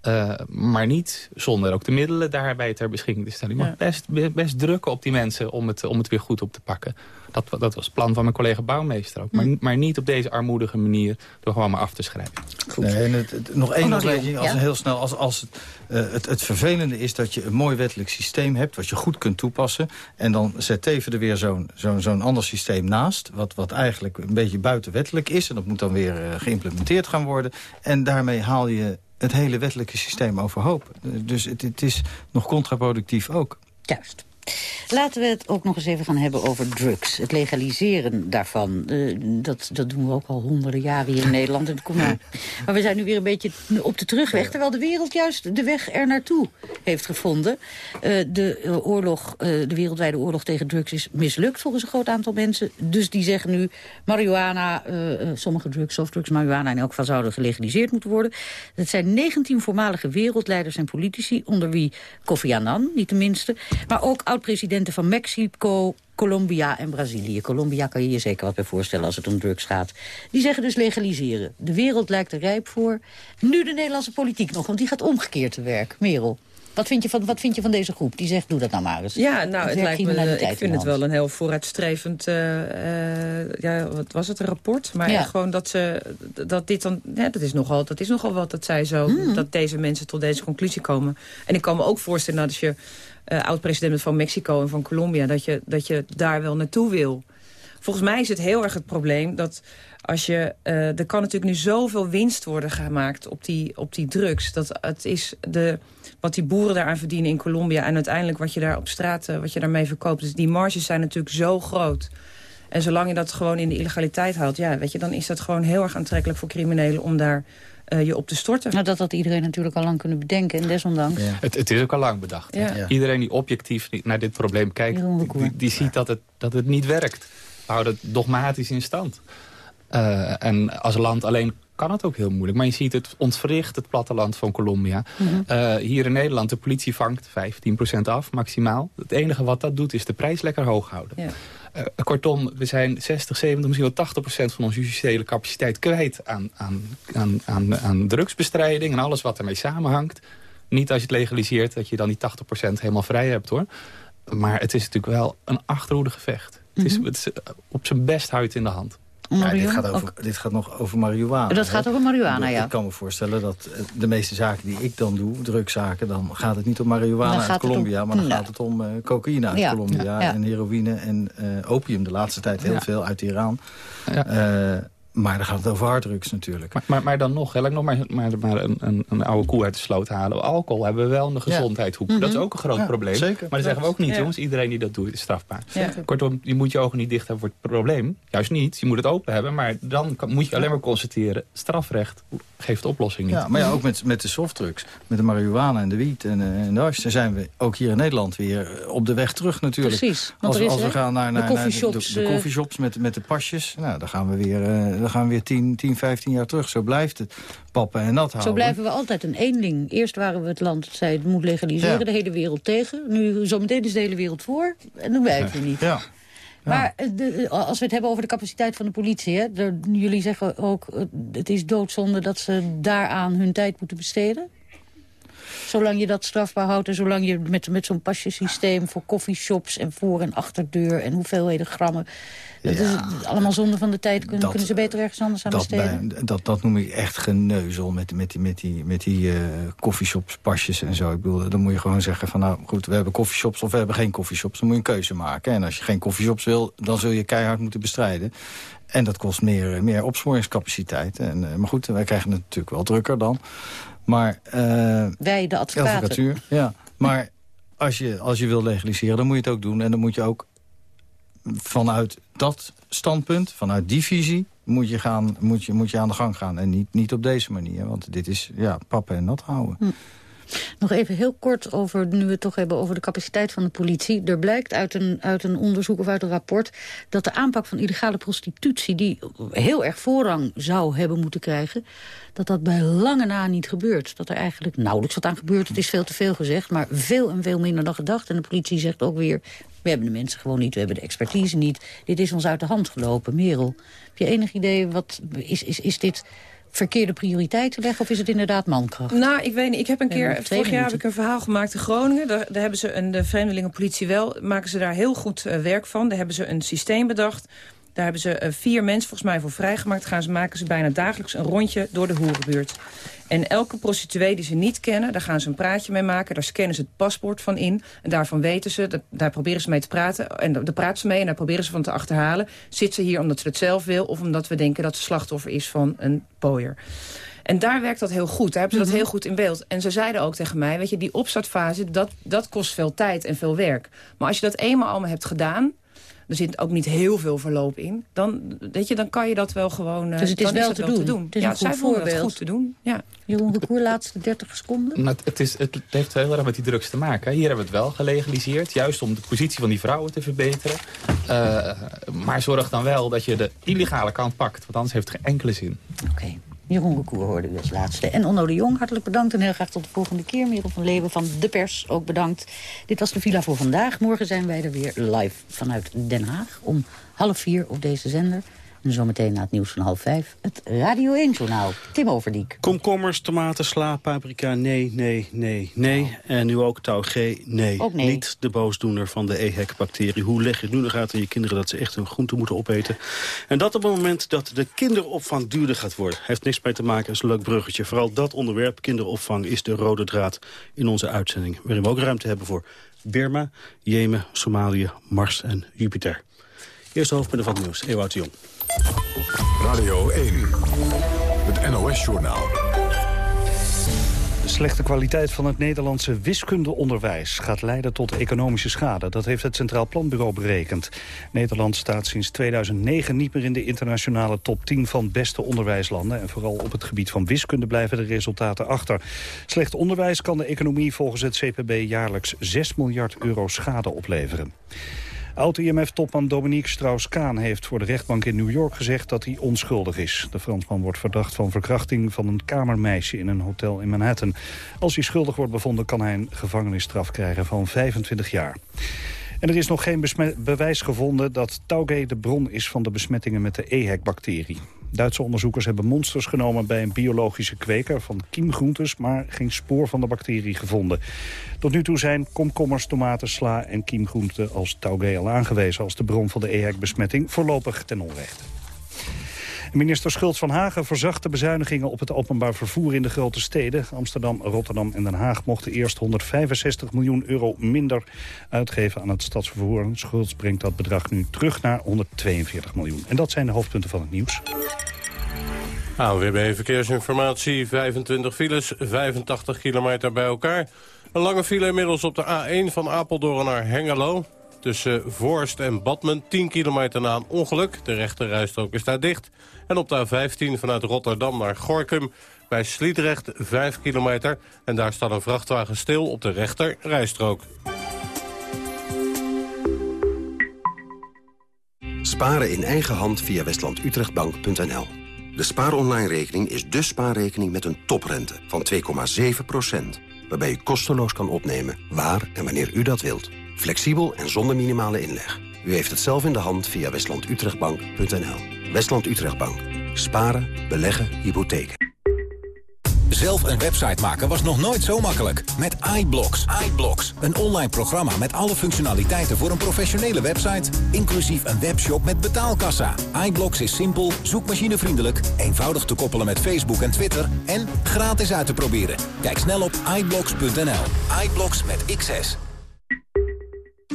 Eh, maar niet zonder ook de middelen daarbij ter beschikking te stellen. Je mag Ja. best, be- best drukken op die mensen om het, om het weer goed op te pakken. Dat, dat was het plan van mijn collega Bouwmeester ook. Maar, maar niet op deze armoedige manier door gewoon maar af te schrijven. Nee, en het, het- nog één Oh, opmerking, als ja. heel snel. Als, als het, eh, het, het vervelende is dat je een mooi wettelijk systeem hebt... wat je goed kunt toepassen. En dan zet Teven er weer zo'n zo'n zo'n ander systeem naast... Wat, wat eigenlijk een beetje buitenwettelijk is. En dat moet dan weer eh, geïmplementeerd gaan worden. En daarmee haal je het hele wettelijke systeem overhoop. Dus het, het is nog contraproductief ook. Juist. Laten we het ook nog eens even gaan hebben over drugs. Het legaliseren daarvan. Uh, dat, dat doen we ook al honderden jaren hier in Nederland. En kom maar. <laughs> maar we zijn nu weer een beetje op de terugweg. Terwijl de wereld juist de weg er naartoe heeft gevonden. Uh, de, oorlog, uh, de wereldwijde oorlog tegen drugs is mislukt volgens een groot aantal mensen. Dus die zeggen nu marihuana, sommige drugs, softdrugs, marihuana in elk geval zouden gelegaliseerd moeten worden. Het zijn 19 voormalige wereldleiders en politici, onder wie Kofi Annan, niet de minste. Maar ook oud-presidenten van Mexico, Colombia en Brazilië. Colombia kan je je zeker wat bij voorstellen als het om drugs gaat. Die zeggen dus legaliseren. De wereld lijkt er rijp voor. Nu de Nederlandse politiek nog, want die gaat omgekeerd te werk. Merel. Wat vind, je van, wat vind je van deze groep? Die zegt, doe dat nou maar eens. Ja, nou, het lijkt me, ik vind het wel een heel vooruitstrevend... Uh, uh, ja, wat was het, een rapport? Maar ja. gewoon dat ze... Dat dit dan... Ja, dat, is nogal, dat is nogal wat, dat zij zo... Mm. Dat deze mensen tot deze conclusie komen. En ik kan me ook voorstellen dat als je uh, oud-president van Mexico en van Colombia... Dat je, dat je daar wel naartoe wil. Volgens mij is het heel erg het probleem dat als je... Uh, er kan natuurlijk nu zoveel winst worden gemaakt op die, op die drugs. Dat het is de, wat die boeren daaraan verdienen in Colombia... en uiteindelijk wat je daar op straat uh, wat je daarmee verkoopt. Dus die marges zijn natuurlijk zo groot... En zolang je dat gewoon in de illegaliteit houdt... Ja, weet je, dan is dat gewoon heel erg aantrekkelijk voor criminelen... om daar uh, je op te storten. Nou, dat had iedereen natuurlijk al lang kunnen bedenken. En desondanks... Ja. Het, het, is ook al lang bedacht. Ja. Iedereen die objectief naar dit probleem kijkt... die, die, ziet dat het, dat het niet werkt. We houden het dogmatisch in stand. Uh, en als land alleen kan het ook heel moeilijk. Maar je ziet het ontwricht het platteland van Colombia. Mm -hmm. uh, hier in Nederland, de politie vangt 15% af maximaal. Het enige wat dat doet is de prijs lekker hoog houden. Ja. Uh, kortom, we zijn 60, 70, misschien wel 80 procent van onze justitiële capaciteit kwijt aan, aan, aan, aan, aan drugsbestrijding en alles wat ermee samenhangt. Niet als je het legaliseert dat je dan die 80 procent helemaal vrij hebt hoor. Maar het is natuurlijk wel een achterhoede gevecht. Mm -hmm. het, is, het is op zijn best huid in de hand. Ja, dit, gaat over, dit gaat nog over marihuana. Dat gaat over marihuana, ja. Ik kan me voorstellen dat de meeste zaken die ik dan doe, drugszaken... dan gaat het niet om marihuana uit Colombia... Om, maar dan ja. gaat het om uh, cocaïne uit ja, Colombia en heroïne en uh, opium. De laatste tijd heel veel uit Iran. Uh, maar dan gaat het over harddrugs natuurlijk. Maar, maar, maar dan nog, laat ik nog maar, maar, maar een, een, een, oude koe uit de sloot halen. Alcohol hebben we wel in de gezondheidshoek. Ja. Dat is ook een groot ja, probleem. Zeker. Maar dan zeggen we ook niet, jongens, iedereen die dat doet is strafbaar. Kortom, je moet je ogen niet dicht hebben voor het probleem. Juist niet, je moet het open hebben. Maar dan kan, moet je alleen maar constateren, strafrecht geeft de oplossing niet. Ja, maar ja, ook met, met de softdrugs, met de marihuana en de wiet en, en de hash... dan zijn we ook hier in Nederland weer op de weg terug natuurlijk. Precies. Als, als we gaan naar, naar, de coffeeshops, de, de, coffeeshops met, met de pasjes, nou, dan gaan we weer... Uh, dan gaan we weer 10, 10, 15 jaar terug. Zo blijft het pappen en nat houden. Zo blijven we altijd een eenling. Eerst waren we het land dat zei het moet legaliseren, ja. de hele wereld tegen. Nu zometeen is de hele wereld voor en dan blijven we niet. Ja. Maar de, als we het hebben over de capaciteit van de politie... Hè, de, jullie zeggen ook, het is doodzonde dat ze daaraan hun tijd moeten besteden? Zolang je dat strafbaar houdt en zolang je met, met zo'n pasjesysteem... voor coffeeshops en voor- en achterdeur en hoeveelheden grammen... Dat ja, is allemaal zonde van de tijd. Kunnen, dat, kunnen ze beter ergens anders aan dat besteden? Bij, dat, dat noem ik echt geneuzel met, met die, met die, met die uh, coffeeshops, pasjes en zo. Ik bedoel, dan moet je gewoon zeggen van nou goed, we hebben coffeeshops of we hebben geen coffeeshops. Dan moet je een keuze maken. En als je geen coffeeshops wil, dan zul je keihard moeten bestrijden. En dat kost meer, meer opsporingscapaciteit. En, uh, maar goed, wij krijgen het natuurlijk wel drukker dan. Maar, uh, wij, de advocaten. Ja, maar als je, als je wil legaliseren, dan moet je het ook doen. En dan moet je ook vanuit dat standpunt, vanuit die visie... moet je, gaan, moet je, moet je aan de gang gaan. En niet, niet op deze manier. Want dit is ja, pappen en nat houden. Hm. Nog even heel kort over, nu we het toch hebben over de capaciteit van de politie. Er blijkt uit een, uit een onderzoek of uit een rapport... dat de aanpak van illegale prostitutie... die heel erg voorrang zou hebben moeten krijgen... dat dat bij lange na niet gebeurt. Dat er eigenlijk nauwelijks wat aan gebeurt. Het is veel te veel gezegd, maar veel en veel minder dan gedacht. En de politie zegt ook weer... we hebben de mensen gewoon niet, we hebben de expertise niet. Dit is ons uit de hand gelopen. Merel, heb je enig idee, wat is, is, is dit verkeerde prioriteiten leggen? Of is het inderdaad mankracht? Nou, ik weet niet. Ik heb een keer, vorig jaar heb ik een verhaal gemaakt in Groningen. Daar, daar hebben ze een, de vreemdelingenpolitie wel, maken ze daar heel goed uh, werk van. Daar hebben ze een systeem bedacht. Daar hebben ze uh, vier mensen volgens mij voor vrijgemaakt. Gaan ze, maken ze bijna dagelijks een rondje door de hoerenbuurt. En elke prostituee die ze niet kennen, daar gaan ze een praatje mee maken. Daar scannen ze het paspoort van in. En daarvan weten ze, dat, daar proberen ze mee te praten. En daar praten ze mee en daar proberen ze van te achterhalen. Zit ze hier omdat ze het zelf wil of omdat we denken dat ze slachtoffer is van een pooier. En daar werkt dat heel goed. Daar hebben ze dat Mhm. heel goed in beeld. En ze zeiden ook tegen mij, weet je, die opstartfase, dat, dat kost veel tijd en veel werk. Maar als je dat eenmaal allemaal hebt gedaan, er zit ook niet heel veel verloop in, dan, weet je, dan kan je dat wel gewoon. eh, Dus het is dan wel dat te doen. Het is ja, een zij goed vonden het voorbeeld. goed te doen. Ja. Jeroen de Koer, laatste 30 seconden. Nou, het, is, het heeft heel erg met die drugs te maken. Hier hebben we het wel gelegaliseerd. Juist om de positie van die vrouwen te verbeteren. Eh, maar zorg dan wel dat je de illegale kant pakt. Want anders heeft het geen enkele zin. Oké. Jeroen de Koer hoorde u als laatste. En Onno de Jong, hartelijk bedankt en heel graag tot de volgende keer. Merel van Leeuwen van De Pers, ook bedankt. Dit was de Villa voor vandaag. Morgen zijn wij er weer live vanuit Den Haag. Om half vier op deze zender. En zometeen na het nieuws van half vijf. Het Radio 1-journaal. Tim Overdiek. Komkommers, tomaten, sla, paprika, nee, nee, nee, nee. En nu ook touw G, nee. Ook nee. Niet de boosdoener van de EHEC-bacterie. Hoe leg je het nu nog uit aan je kinderen dat ze echt hun groente moeten opeten? En dat op het moment dat de kinderopvang duurder gaat worden. Heeft niks mee te maken, is een leuk bruggetje. Vooral dat onderwerp, kinderopvang, is de rode draad in onze uitzending. Waarin we ook ruimte hebben voor Burma, Jemen, Somalië, Mars en Jupiter. Eerste hoofdpunten van het nieuws, Ewout de Jong. Radio 1, het NOS-journaal. De slechte kwaliteit van het Nederlandse wiskundeonderwijs gaat leiden tot economische schade. Dat heeft het Centraal Planbureau berekend. Nederland staat sinds 2009 niet meer in de internationale top 10 van beste onderwijslanden. En vooral op het gebied van wiskunde blijven de resultaten achter. Slecht onderwijs kan de economie volgens het CPB jaarlijks 6 miljard euro schade opleveren. Oud-IMF-topman Dominique Strauss-Kaan heeft voor de rechtbank in New York gezegd dat hij onschuldig is. De Fransman wordt verdacht van verkrachting van een kamermeisje in een hotel in Manhattan. Als hij schuldig wordt bevonden kan hij een gevangenisstraf krijgen van 25 jaar. En er is nog geen bewijs gevonden dat Tauge de bron is van de besmettingen met de EHEC-bacterie. Duitse onderzoekers hebben monsters genomen bij een biologische kweker van kiemgroentes, maar geen spoor van de bacterie gevonden. Tot nu toe zijn komkommers, tomaten, sla en kiemgroenten als Tauge al aangewezen als de bron van de EHEC-besmetting, voorlopig ten onrechte. Minister Schultz van Hagen verzacht de bezuinigingen op het openbaar vervoer in de grote steden. Amsterdam, Rotterdam en Den Haag mochten eerst 165 miljoen euro minder uitgeven aan het stadsvervoer. Schultz brengt dat bedrag nu terug naar 142 miljoen. En dat zijn de hoofdpunten van het nieuws. ANWB Verkeersinformatie, 25 files, 85 kilometer bij elkaar. Een lange file inmiddels op de A1 van Apeldoorn naar Hengelo. Tussen Voorst en Badmen, 10 kilometer na een ongeluk. De rechterrijstrook is daar dicht. En op de A15 vanuit Rotterdam naar Gorkum bij Sliedrecht 5 kilometer. En daar staat een vrachtwagen stil op de rechter rijstrook. Sparen in eigen hand via westlandutrechtbank.nl. De spaaronline-rekening is de spaarrekening met een toprente van 2,7%. Waarbij u kosteloos kan opnemen waar en wanneer u dat wilt. Flexibel en zonder minimale inleg. U heeft het zelf in de hand via westlandutrechtbank.nl. Westland Utrechtbank. Sparen, beleggen, hypotheken. Zelf een website maken was nog nooit zo makkelijk. Met iBlocks. iBlocks, een online programma met alle functionaliteiten voor een professionele website. Inclusief een webshop met betaalkassa. iBlocks is simpel, zoekmachinevriendelijk, eenvoudig te koppelen met Facebook en Twitter en gratis uit te proberen. Kijk snel op iBlocks.nl. iBlocks met XS.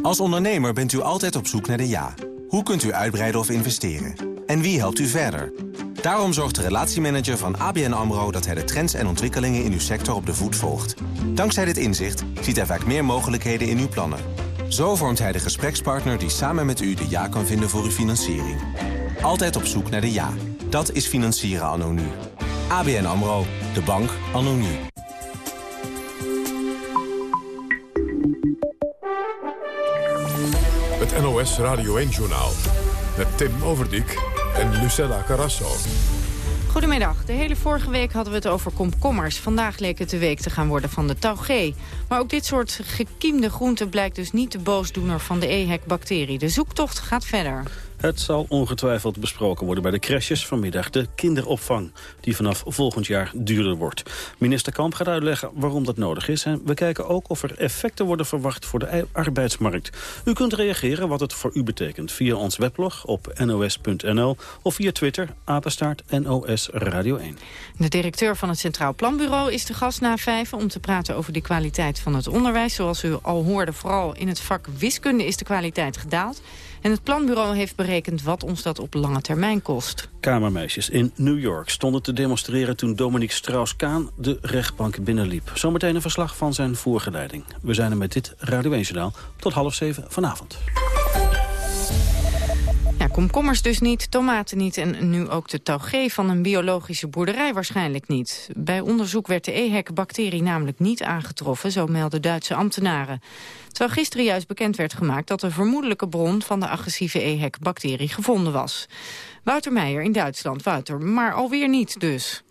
Als ondernemer bent u altijd op zoek naar de ja. Hoe kunt u uitbreiden of investeren? En wie helpt u verder? Daarom zorgt de relatiemanager van ABN AMRO... dat hij de trends en ontwikkelingen in uw sector op de voet volgt. Dankzij dit inzicht ziet hij vaak meer mogelijkheden in uw plannen. Zo vormt hij de gesprekspartner die samen met u de ja kan vinden voor uw financiering. Altijd op zoek naar de ja. Dat is financieren anno nu. ABN AMRO, de bank anno nu. NOS Radio 1-journaal. Met Tim Overdijk en Lucella Carrasso. Goedemiddag. De hele vorige week hadden we het over komkommers. Vandaag leek het de week te gaan worden van de taugé. Maar ook dit soort gekiemde groenten blijkt dus niet de boosdoener van de EHEC-bacterie. De zoektocht gaat verder. Het zal ongetwijfeld besproken worden bij de crèches vanmiddag. De kinderopvang, die vanaf volgend jaar duurder wordt. Minister Kamp gaat uitleggen waarom dat nodig is. En we kijken ook of er effecten worden verwacht voor de arbeidsmarkt. U kunt reageren wat het voor u betekent via ons weblog op nos.nl... of via Twitter, apenstaart NOS Radio 1. De directeur van het Centraal Planbureau is de gast na vijf... om te praten over de kwaliteit van het onderwijs. Zoals u al hoorde, vooral in het vak wiskunde is de kwaliteit gedaald. En het planbureau heeft berekend wat ons dat op lange termijn kost. Kamermeisjes in New York stonden te demonstreren toen Dominique Strauss-Kaan de rechtbank binnenliep. Zometeen een verslag van zijn voorgeleiding. We zijn er met dit Radio 1 Journaal tot half zeven vanavond. Komkommers dus niet, tomaten niet en nu ook de taugé van een biologische boerderij waarschijnlijk niet. Bij onderzoek werd de EHEC-bacterie namelijk niet aangetroffen, zo melden Duitse ambtenaren. Terwijl gisteren juist bekend werd gemaakt dat de vermoedelijke bron van de agressieve EHEC-bacterie gevonden was. Wouter Meijer in Duitsland, Wouter, maar alweer niet dus.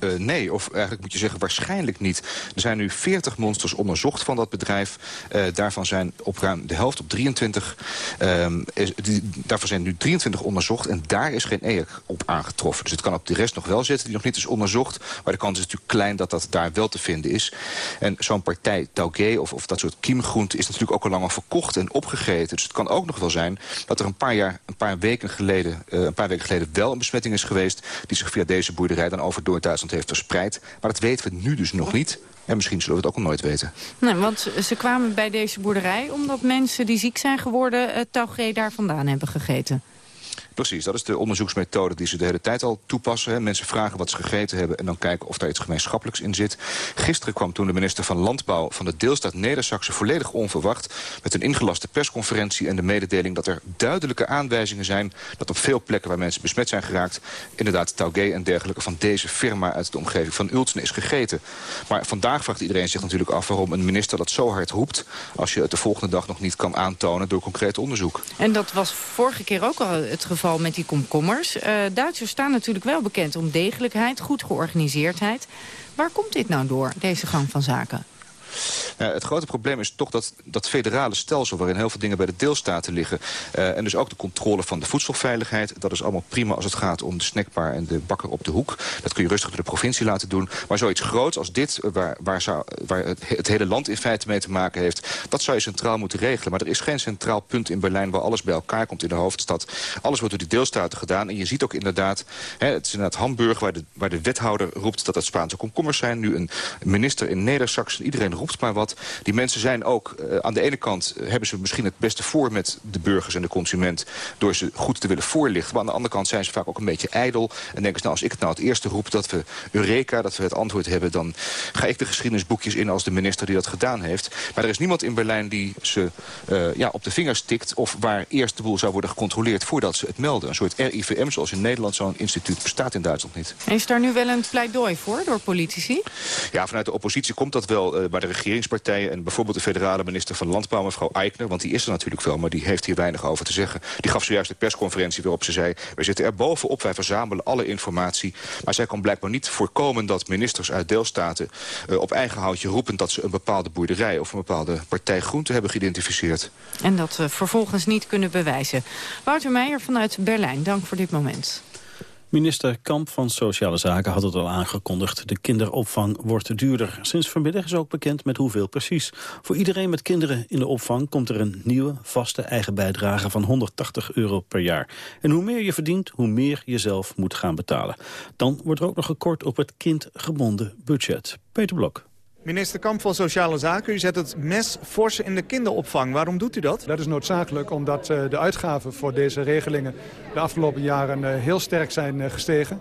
Uh, nee, of eigenlijk moet je zeggen waarschijnlijk niet. Er zijn nu 40 monsters onderzocht van dat bedrijf. Uh, daarvan zijn op ruim de helft, op 23... Uh, is, die, daarvan zijn nu 23 onderzocht en daar is geen EHEC op aangetroffen. Dus het kan op de rest nog wel zitten die nog niet is onderzocht. Maar de kans is natuurlijk klein dat dat daar wel te vinden is. En zo'n partij taugé of, of dat soort kiemgroente is natuurlijk ook al langer verkocht en opgegeten. Dus het kan ook nog wel zijn dat er een paar, jaar, een paar, weken, geleden, uh, een paar weken geleden wel een besmetting is geweest... die zich via deze boerderij dan over door Duitsland heeft verspreid. Maar dat weten we nu dus nog niet. En misschien zullen we het ook nog nooit weten. Nee, want ze kwamen bij deze boerderij omdat mensen die ziek zijn geworden... het taugé daar vandaan hebben gegeten. Precies, dat is de onderzoeksmethode die ze de hele tijd al toepassen. Mensen vragen wat ze gegeten hebben en dan kijken of daar iets gemeenschappelijks in zit. Gisteren kwam toen de minister van Landbouw van de deelstaat Neder-Saxe volledig onverwacht... met een ingelaste persconferentie en de mededeling dat er duidelijke aanwijzingen zijn... dat op veel plekken waar mensen besmet zijn geraakt... inderdaad taugé en dergelijke van deze firma uit de omgeving van Ulten is gegeten. Maar vandaag vraagt iedereen zich natuurlijk af waarom een minister dat zo hard roept... als je het de volgende dag nog niet kan aantonen door concreet onderzoek. En dat was vorige keer ook al het geval met die komkommers. Uh, Duitsers staan natuurlijk wel bekend om degelijkheid, goed georganiseerdheid. Waar komt dit nou door, deze gang van zaken? Uh, het grote probleem is toch dat, dat federale stelsel... waarin heel veel dingen bij de deelstaten liggen. Uh, en dus ook de controle van de voedselveiligheid. Dat is allemaal prima als het gaat om de snackbar en de bakker op de hoek. Dat kun je rustig door de provincie laten doen. Maar zoiets groots als dit, waar, waar, zou, waar het, het, hele land in feite mee te maken heeft... dat zou je centraal moeten regelen. Maar er is geen centraal punt in Berlijn waar alles bij elkaar komt in de hoofdstad. Alles wordt door die deelstaten gedaan. En je ziet ook inderdaad, hè, het is inderdaad Hamburg... Waar de, waar de wethouder roept dat het Spaanse komkommers zijn. Nu een minister in Neder-Saxen. Iedereen roept maar wat. Die mensen zijn ook, uh, aan de ene kant hebben ze misschien het beste voor met de burgers en de consument... door ze goed te willen voorlichten. Maar aan de andere kant zijn ze vaak ook een beetje ijdel. En denken ze, nou, als ik het nou het eerste roep dat we Eureka, dat we het antwoord hebben... dan ga ik de geschiedenisboekjes in als de minister die dat gedaan heeft. Maar er is niemand in Berlijn die ze uh, ja, op de vingers tikt... of waar eerst de boel zou worden gecontroleerd voordat ze het melden. Een soort RIVM, zoals in Nederland zo'n instituut, bestaat in Duitsland niet. Is daar nu wel een pleidooi voor door politici? Ja, vanuit de oppositie komt dat wel bij de regeringspartijen... en bijvoorbeeld de federale minister van Landbouw, mevrouw Eikner... want die is er natuurlijk wel, maar die heeft hier weinig over te zeggen. Die gaf zojuist de persconferentie waarop ze zei... we zitten er bovenop, wij verzamelen alle informatie. Maar zij kan blijkbaar niet voorkomen dat ministers uit deelstaten... Uh, op eigen houtje roepen dat ze een bepaalde boerderij... of een bepaalde partij groente hebben geïdentificeerd. En dat we vervolgens niet kunnen bewijzen. Wouter Meijer vanuit Berlijn, dank voor dit moment. Minister Kamp van Sociale Zaken had het al aangekondigd. De kinderopvang wordt duurder. Sinds vanmiddag is ook bekend met hoeveel precies. Voor iedereen met kinderen in de opvang komt er een nieuwe vaste eigen bijdrage van 180 euro per jaar. En hoe meer je verdient, hoe meer je zelf moet gaan betalen. Dan wordt er ook nog gekort op het kindgebonden budget. Peter Blok. Minister Kamp van Sociale Zaken, u zet het mes fors in de kinderopvang. Waarom doet u dat? Dat is noodzakelijk omdat uh, de uitgaven voor deze regelingen de afgelopen jaren uh, heel sterk zijn uh, gestegen.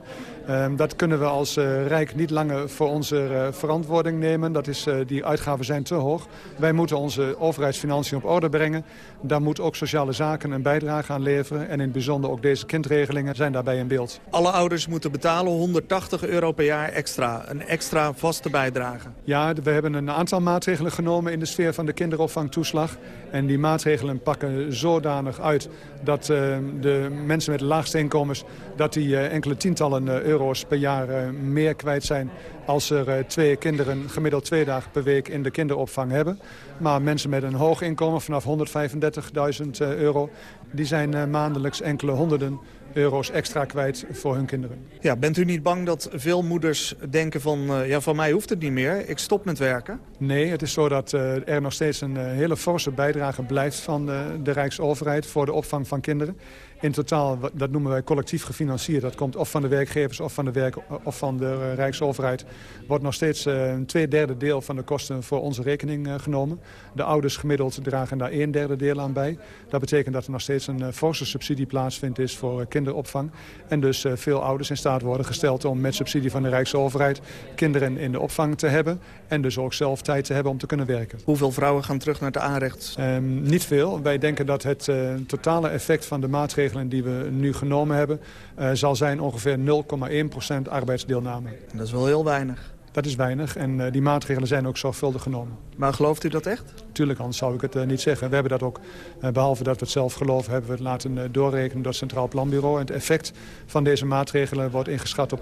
Um, dat kunnen we als Rijk niet langer voor onze verantwoording nemen. Dat is, die uitgaven zijn te hoog. Wij moeten onze overheidsfinanciën op orde brengen. Daar moet ook sociale zaken een bijdrage aan leveren. En in het bijzonder ook deze kindregelingen zijn daarbij in beeld. Alle ouders moeten betalen 180 euro per jaar extra. Een extra vaste bijdrage. Ja, we hebben een aantal maatregelen genomen in de sfeer van de kinderopvangtoeslag. En die maatregelen pakken zodanig uit dat de mensen met de laagste inkomens... dat die enkele tientallen euro euro's per jaar meer kwijt zijn... als er twee kinderen gemiddeld twee dagen per week in de kinderopvang hebben. Maar mensen met een hoog inkomen vanaf 135.000 euro... die zijn maandelijks enkele honderden euro's extra kwijt voor hun kinderen. Ja, bent u niet bang dat veel moeders denken van... Uh, ja, van mij hoeft het niet meer, ik stop met werken? Nee, het is zo dat uh, er nog steeds een uh, hele forse bijdrage blijft van de Rijksoverheid... voor de opvang van kinderen. In totaal, dat noemen wij collectief gefinancierd. Dat komt of van de werkgevers of van de, werk, of van de Rijksoverheid. Wordt nog steeds een twee derde deel van de kosten voor onze rekening genomen. De ouders gemiddeld dragen daar een derde deel aan bij. Dat betekent dat er nog steeds een forse subsidie plaatsvindt is voor kinderopvang. En dus veel ouders in staat worden gesteld om met subsidie van de Rijksoverheid kinderen in de opvang te hebben. En dus ook zelf tijd te hebben om te kunnen werken. Hoeveel vrouwen gaan terug naar het aanrecht? Um, niet veel. Wij denken dat het uh, totale effect van de maatregelen die we nu genomen hebben... Uh, zal zijn ongeveer 0,1% arbeidsdeelname. Dat is wel heel weinig. Dat is weinig en uh, die maatregelen zijn ook zorgvuldig genomen. Maar gelooft u dat echt? Tuurlijk, anders zou ik het uh, niet zeggen. We hebben dat ook, uh, behalve dat we het zelf geloven... hebben we het laten doorrekenen door het Centraal Planbureau. En het effect van deze maatregelen wordt ingeschat op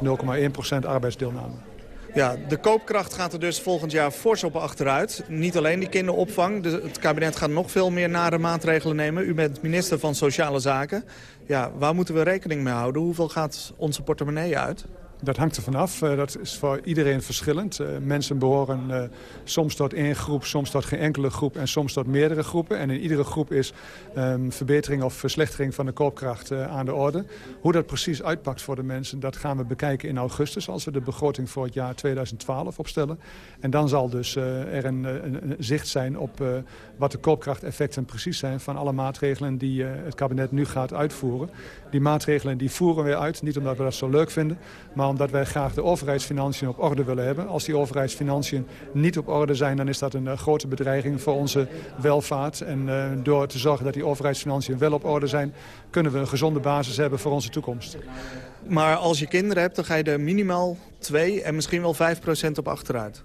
0,1% arbeidsdeelname. Ja, de koopkracht gaat er dus volgend jaar fors op achteruit. Niet alleen die kinderopvang. De, het kabinet gaat nog veel meer nare maatregelen nemen. U bent minister van Sociale Zaken. Ja, waar moeten we rekening mee houden? Hoeveel gaat onze portemonnee uit? Dat hangt er vanaf. Uh, dat is voor iedereen verschillend. Uh, mensen behoren uh, soms tot één groep, soms tot geen enkele groep en soms tot meerdere groepen. En in iedere groep is um, verbetering of verslechtering van de koopkracht aan de orde. Hoe dat precies uitpakt voor de mensen, dat gaan we bekijken in augustus... als we de begroting voor het jaar 2012 opstellen. En dan zal dus er een, een, een, zicht zijn op wat de koopkrachteffecten precies zijn... van alle maatregelen die het kabinet nu gaat uitvoeren. Die maatregelen die voeren we uit, niet omdat we dat zo leuk vinden... maar omdat wij graag de overheidsfinanciën op orde willen hebben. Als die overheidsfinanciën niet op orde zijn, dan is dat een uh, grote bedreiging voor onze welvaart. En uh, door te zorgen dat die overheidsfinanciën wel op orde zijn, kunnen we een gezonde basis hebben voor onze toekomst. Maar als je kinderen hebt, dan ga je er minimaal 2 en misschien wel 5 procent op achteruit.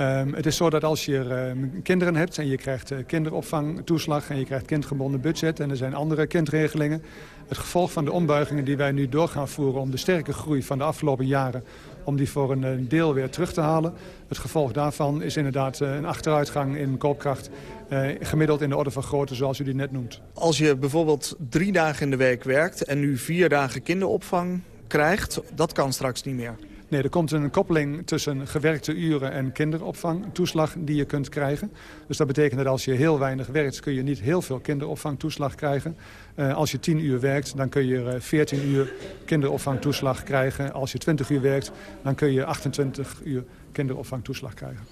Um, het is zo dat als je uh, kinderen hebt en je krijgt uh, kinderopvangtoeslag en je krijgt kindgebonden budget en er zijn andere kindregelingen. Het gevolg van de ombuigingen die wij nu door gaan voeren om de sterke groei van de afgelopen jaren om die voor een deel weer terug te halen. Het gevolg daarvan is inderdaad een achteruitgang in koopkracht. Uh, gemiddeld in de orde van grootte zoals u die net noemt. Als je bijvoorbeeld drie dagen in de week werkt en nu vier dagen kinderopvang krijgt, dat kan straks niet meer. Nee, er komt een koppeling tussen gewerkte uren en kinderopvangtoeslag die je kunt krijgen. Dus dat betekent dat als je heel weinig werkt kun je niet heel veel kinderopvangtoeslag krijgen. Uh, als je 10 uur werkt, dan kun je 14 uur kinderopvangtoeslag krijgen. Als je 20 uur werkt, dan kun je 28 uur kinderopvangtoeslag krijgen.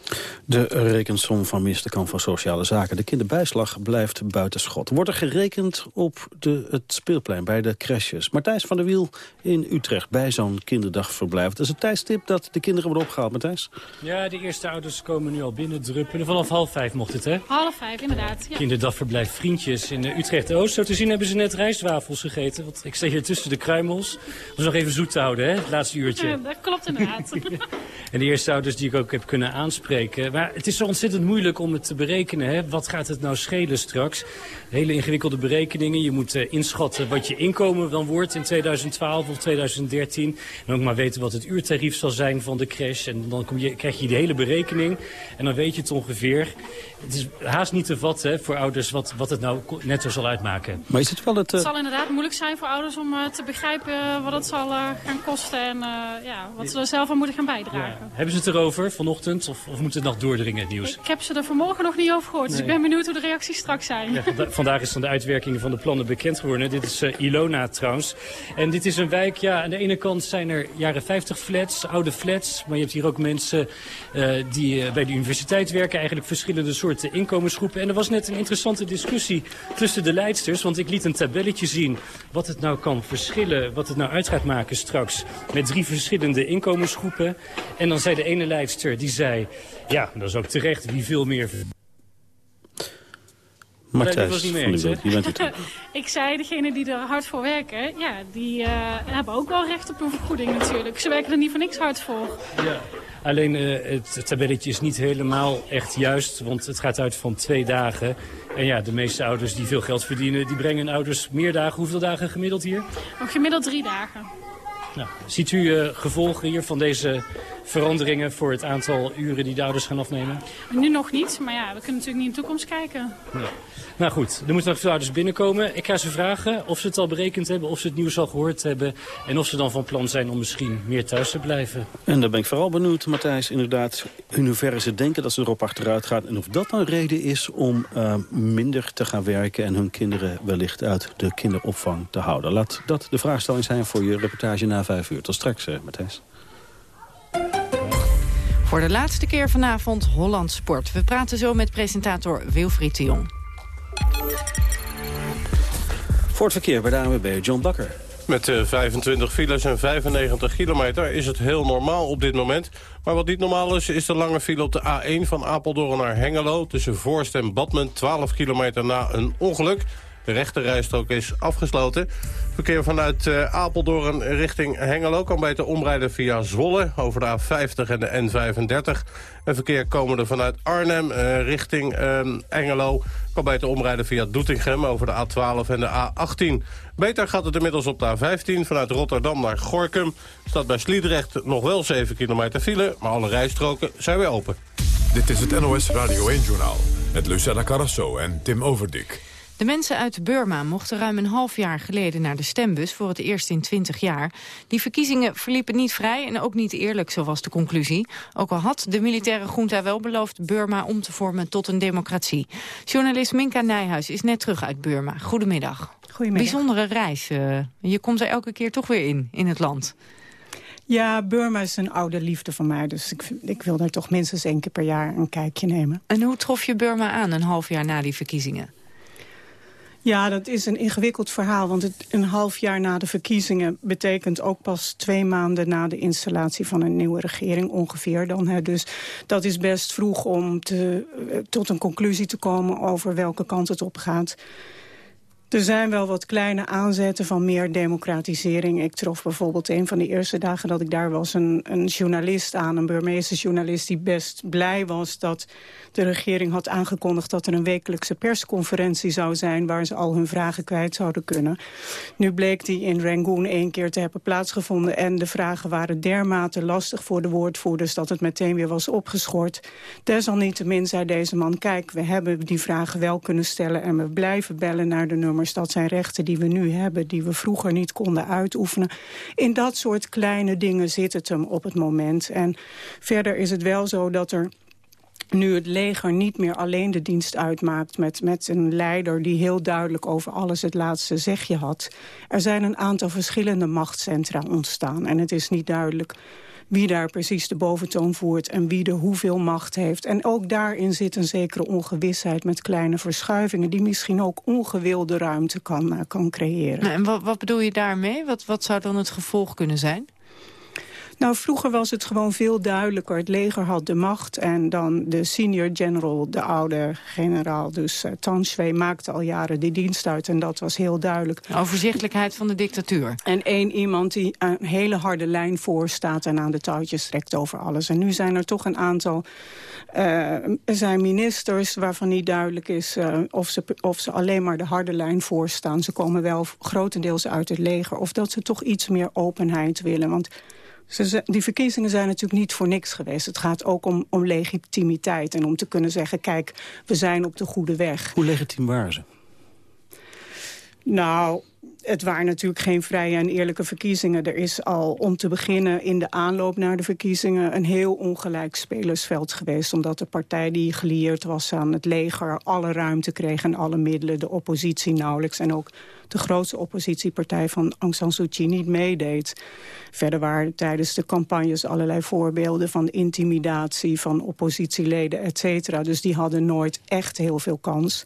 De rekensom van minister Kamp van Sociale Zaken. De kinderbijslag blijft buitenschot. Wordt er gerekend op de, het speelplein bij de crèches. Martijs van der Wiel in Utrecht bij zo'n kinderdagverblijf. Dat is het tijdstip dat de kinderen worden opgehaald, Matthijs. Ja, de eerste ouders komen nu al binnen druppelen. Vanaf half vijf mocht het, hè? Half vijf, inderdaad. Ja. Kinderdagverblijf Vriendjes in Utrecht-Oost. Zo te zien hebben ze net rijstwafels gegeten. Want ik sta hier tussen de kruimels. Om ze nog even zoet te houden, hè? Het laatste uurtje. Ja, dat klopt inderdaad. <laughs> en de eerste ouders die ik ook heb kunnen aanspreken. Maar het is zo ontzettend moeilijk om het te berekenen. Hè? Wat gaat het nou schelen straks? Hele ingewikkelde berekeningen. Je moet uh, inschatten wat je inkomen dan wordt in 2012 of 2013. En ook maar weten wat het uurtarief zal zijn van de crash. En dan kom je, krijg je de hele berekening. En dan weet je het ongeveer. Het is haast niet te vatten voor ouders wat, wat het nou netto zal uitmaken. Maar is het wel het... Uh... Het zal inderdaad moeilijk zijn voor ouders om uh, te begrijpen wat het zal gaan kosten. En ja, wat ze er zelf aan moeten gaan bijdragen. Ja. Hebben ze het erover vanochtend? Of, of moet het nog doordringen, het nieuws? Ik heb ze er vanmorgen nog niet over gehoord. Dus ik ben benieuwd hoe de reacties straks zijn. Ja, vanda vandaag is dan de uitwerking van de plannen bekend geworden. Dit is uh, Ilona trouwens. En dit is een wijk, ja, aan de ene kant zijn er jaren 50 flats, oude flats. Maar je hebt hier ook mensen uh, die uh, bij de universiteit werken. Eigenlijk verschillende soorten inkomensgroepen. En er was net een interessante discussie tussen de leidsters. Want ik liet een tabelletje zien wat het nou kan verschillen. Wat het nou uit gaat maken straks. Met drie verschillende inkomensgroepen. En dan zei de ene die zei... Ja, dat is ook terecht. Wie veel meer... Je bent het <laughs> Ik zei, degene die er hard voor werken, ja, die uh, hebben ook wel recht op een vergoeding natuurlijk. Ze werken er niet voor niks hard voor. Ja. Alleen uh, het tabelletje is niet helemaal echt juist, want het gaat uit van twee dagen. En ja, de meeste ouders die veel geld verdienen, die brengen hun ouders meer dagen. Hoeveel dagen gemiddeld hier? Nog gemiddeld drie dagen. Nou, ziet u uh, gevolgen hier van deze veranderingen voor het aantal uren die de ouders gaan afnemen? Nu nog niet, maar ja, we kunnen natuurlijk niet in de toekomst kijken. Nou goed, er moeten nog veel ouders binnenkomen. Ik ga ze vragen of ze het al berekend hebben, of ze het nieuws al gehoord hebben... en of ze dan van plan zijn om misschien meer thuis te blijven. En daar ben ik vooral benieuwd, Matthijs, inderdaad... in hoeverre ze denken dat ze erop achteruit gaat... en of dat een reden is om uh, minder te gaan werken... en hun kinderen wellicht uit de kinderopvang te houden. Laat dat de vraagstelling zijn voor je reportage na vijf uur. Tot straks, uh, Matthijs. Voor de laatste keer vanavond Holland Sport. We praten zo met presentator Wilfried de Jong. Voor het verkeer bij de ANWB, John Bakker. Met uh, 25 files en 95 kilometer is het heel normaal op dit moment. Maar wat niet normaal is, is de lange file op de A1 van Apeldoorn naar Hengelo... tussen Voorst en Badmen, 12 kilometer na een ongeluk. De rechterrijstrook is afgesloten. Verkeer vanuit uh, Apeldoorn richting Hengelo kan beter omrijden via Zwolle... over de A50 en de N35. En verkeer komende vanuit Arnhem uh, richting uh, Hengelo... kan beter omrijden via Doetinchem over de A12 en de A18. Beter gaat het inmiddels op de A15 vanuit Rotterdam naar Gorkum. Staat bij Sliedrecht nog wel 7 kilometer file... maar alle rijstroken zijn weer open. Dit is het NOS Radio 1-journaal met Lucella Carrasso en Tim Overdik. De mensen uit Burma mochten ruim een half jaar geleden naar de stembus... voor het eerst in 20 jaar. Die verkiezingen verliepen niet vrij en ook niet eerlijk, zo was de conclusie. Ook al had de militaire junta wel beloofd Burma om te vormen tot een democratie. Journalist Minka Nijhuis is net terug uit Burma. Goedemiddag. Goedemiddag. Bijzondere reis. Uh, je komt er elke keer toch weer in, in het land. Ja, Burma is een oude liefde van mij. Dus ik, ik wil er toch minstens één keer per jaar een kijkje nemen. En hoe trof je Burma aan een half jaar na die verkiezingen? Ja, dat is een ingewikkeld verhaal. Want het, een half jaar na de verkiezingen betekent ook pas twee maanden na de installatie van een nieuwe regering ongeveer. Dan, hè. Dus dat is best vroeg om te, tot een conclusie te komen over welke kant het op gaat. Er zijn wel wat kleine aanzetten van meer democratisering. Ik trof bijvoorbeeld een van de eerste dagen dat ik daar was... een, een journalist aan, een Burmeese journalist... die best blij was dat de regering had aangekondigd... dat er een wekelijkse persconferentie zou zijn... waar ze al hun vragen kwijt zouden kunnen. Nu bleek die in Rangoon één keer te hebben plaatsgevonden... en de vragen waren dermate lastig voor de woordvoerders... dat het meteen weer was opgeschort. Desalniettemin zei deze man... kijk, we hebben die vragen wel kunnen stellen... en we blijven bellen naar de nummer dat zijn rechten die we nu hebben... die we vroeger niet konden uitoefenen. In dat soort kleine dingen zit het hem op het moment. En verder is het wel zo dat er nu het leger niet meer alleen de dienst uitmaakt... Met, met een leider die heel duidelijk over alles het laatste zegje had. Er zijn een aantal verschillende machtscentra ontstaan. En het is niet duidelijk wie daar precies de boventoon voert en wie er hoeveel macht heeft. En ook daarin zit een zekere ongewissheid met kleine verschuivingen... die misschien ook ongewilde ruimte kan, uh, kan creëren. Nou, en wat, wat bedoel je daarmee? Wat, wat zou dan het gevolg kunnen zijn? Nou, vroeger was het gewoon veel duidelijker. Het leger had de macht en dan de senior general, de oude generaal... dus uh, Tanshui maakte al jaren die dienst uit en dat was heel duidelijk. De overzichtelijkheid van de dictatuur. En één iemand die een hele harde lijn voorstaat en aan de touwtjes trekt over alles. En nu zijn er toch een aantal... Uh, zijn ministers waarvan niet duidelijk is uh, of, ze, of ze alleen maar de harde lijn voorstaan. Ze komen wel grotendeels uit het leger. Of dat ze toch iets meer openheid willen. Want ze, die verkiezingen zijn natuurlijk niet voor niks geweest. Het gaat ook om, om legitimiteit en om te kunnen zeggen... kijk, we zijn op de goede weg. Hoe legitiem waren ze? Nou, het waren natuurlijk geen vrije en eerlijke verkiezingen. Er is al om te beginnen in de aanloop naar de verkiezingen... een heel ongelijk spelersveld geweest. Omdat de partij die gelieerd was aan het leger... alle ruimte kreeg en alle middelen, de oppositie nauwelijks... en ook de grootste oppositiepartij van Aung San Suu Kyi niet meedeed. Verder waren tijdens de campagnes allerlei voorbeelden van intimidatie... van oppositieleden, et cetera. Dus die hadden nooit echt heel veel kans.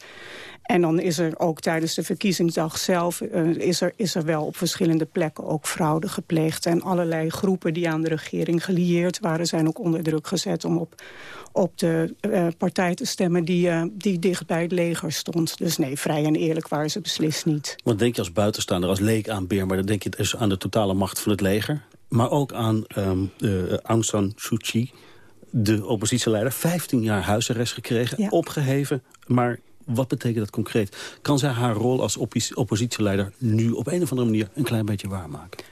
En dan is er ook tijdens de verkiezingsdag zelf... Uh, is, er, is er wel op verschillende plekken ook fraude gepleegd. En allerlei groepen die aan de regering gelieerd waren... zijn ook onder druk gezet om op, op de uh, partij te stemmen... Die, uh, die dicht bij het leger stond. Dus nee, vrij en eerlijk waren ze beslist niet. Wat denk je als buitenstaander, als leek aan Beer... maar dan denk je dus aan de totale macht van het leger... maar ook aan um, Aung San Suu Kyi de oppositieleider, 15 jaar huisarrest gekregen, ja. opgeheven, maar wat betekent dat concreet? Kan zij haar rol als oppositieleider nu op een of andere manier een klein beetje waarmaken?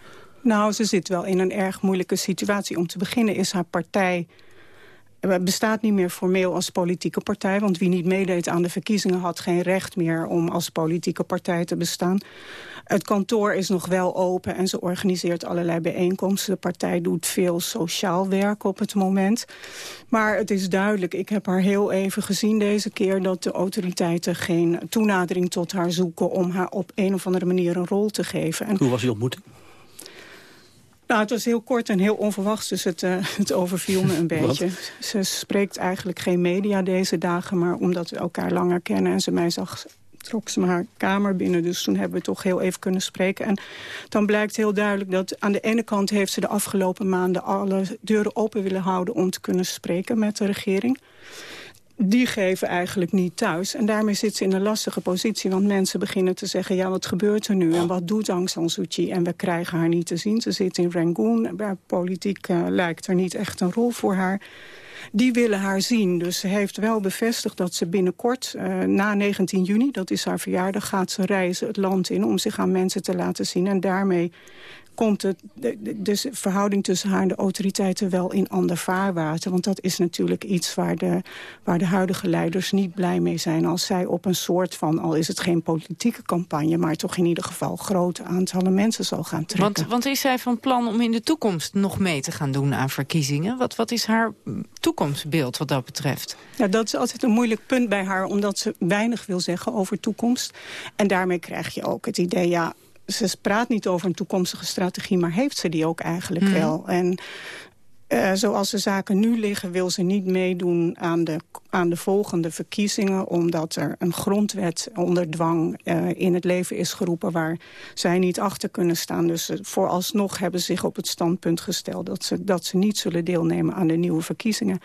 Nou, ze zit wel in een erg moeilijke situatie. Om te beginnen is haar partij bestaat niet meer formeel als politieke partij... want wie niet meedeed aan de verkiezingen had geen recht meer... om als politieke partij te bestaan. Het kantoor is nog wel open en ze organiseert allerlei bijeenkomsten. De partij doet veel sociaal werk op het moment. Maar het is duidelijk, ik heb haar heel even gezien deze keer... dat de autoriteiten geen toenadering tot haar zoeken... om haar op een of andere manier een rol te geven. En Hoe was die ontmoeting? Nou, het was heel kort en heel onverwachts, dus het, uh, <laughs> het overviel me een beetje. Ze spreekt eigenlijk geen media deze dagen, maar omdat we elkaar langer kennen... en ze mij zag, trok ze me haar kamer binnen. Dus toen hebben we toch heel even kunnen spreken. En dan blijkt heel duidelijk dat aan de ene kant... heeft ze de afgelopen maanden alle deuren open willen houden... om te kunnen spreken met de regering die geven eigenlijk niet thuis. En daarmee zit ze in een lastige positie. Want mensen beginnen te zeggen, ja, wat gebeurt er nu? En wat doet Aung San Suu Kyi? En we krijgen haar niet te zien. Ze zit in Rangoon. Bij politiek uh, lijkt er niet echt een rol voor haar. Die willen haar zien. Dus ze heeft wel bevestigd dat ze binnenkort, uh, na 19 juni... dat is haar verjaardag, gaat ze reizen het land in... om zich aan mensen te laten zien. En daarmee komt het, de, de, verhouding tussen haar en de autoriteiten wel in ander vaarwater. Want dat is natuurlijk iets waar de, waar de huidige leiders niet blij mee zijn. Als zij op een soort van, al is het geen politieke campagne... maar toch in ieder geval grote aantallen mensen zal gaan trekken. Want, want is zij van plan om in de toekomst nog mee te gaan doen aan verkiezingen? Wat, wat is haar toekomstbeeld wat dat betreft? Ja, dat is altijd een moeilijk punt bij haar... omdat ze weinig wil zeggen over toekomst. En daarmee krijg je ook het idee... ja ze praat niet over een toekomstige strategie... maar heeft ze die ook eigenlijk mhm. wel. En uh, zoals de zaken nu liggen wil ze niet meedoen aan de, aan de volgende verkiezingen... omdat er een grondwet onder dwang uh, in het leven is geroepen... waar zij niet achter kunnen staan. Dus uh, vooralsnog hebben ze zich op het standpunt gesteld... Dat ze, dat ze niet zullen deelnemen aan de nieuwe verkiezingen.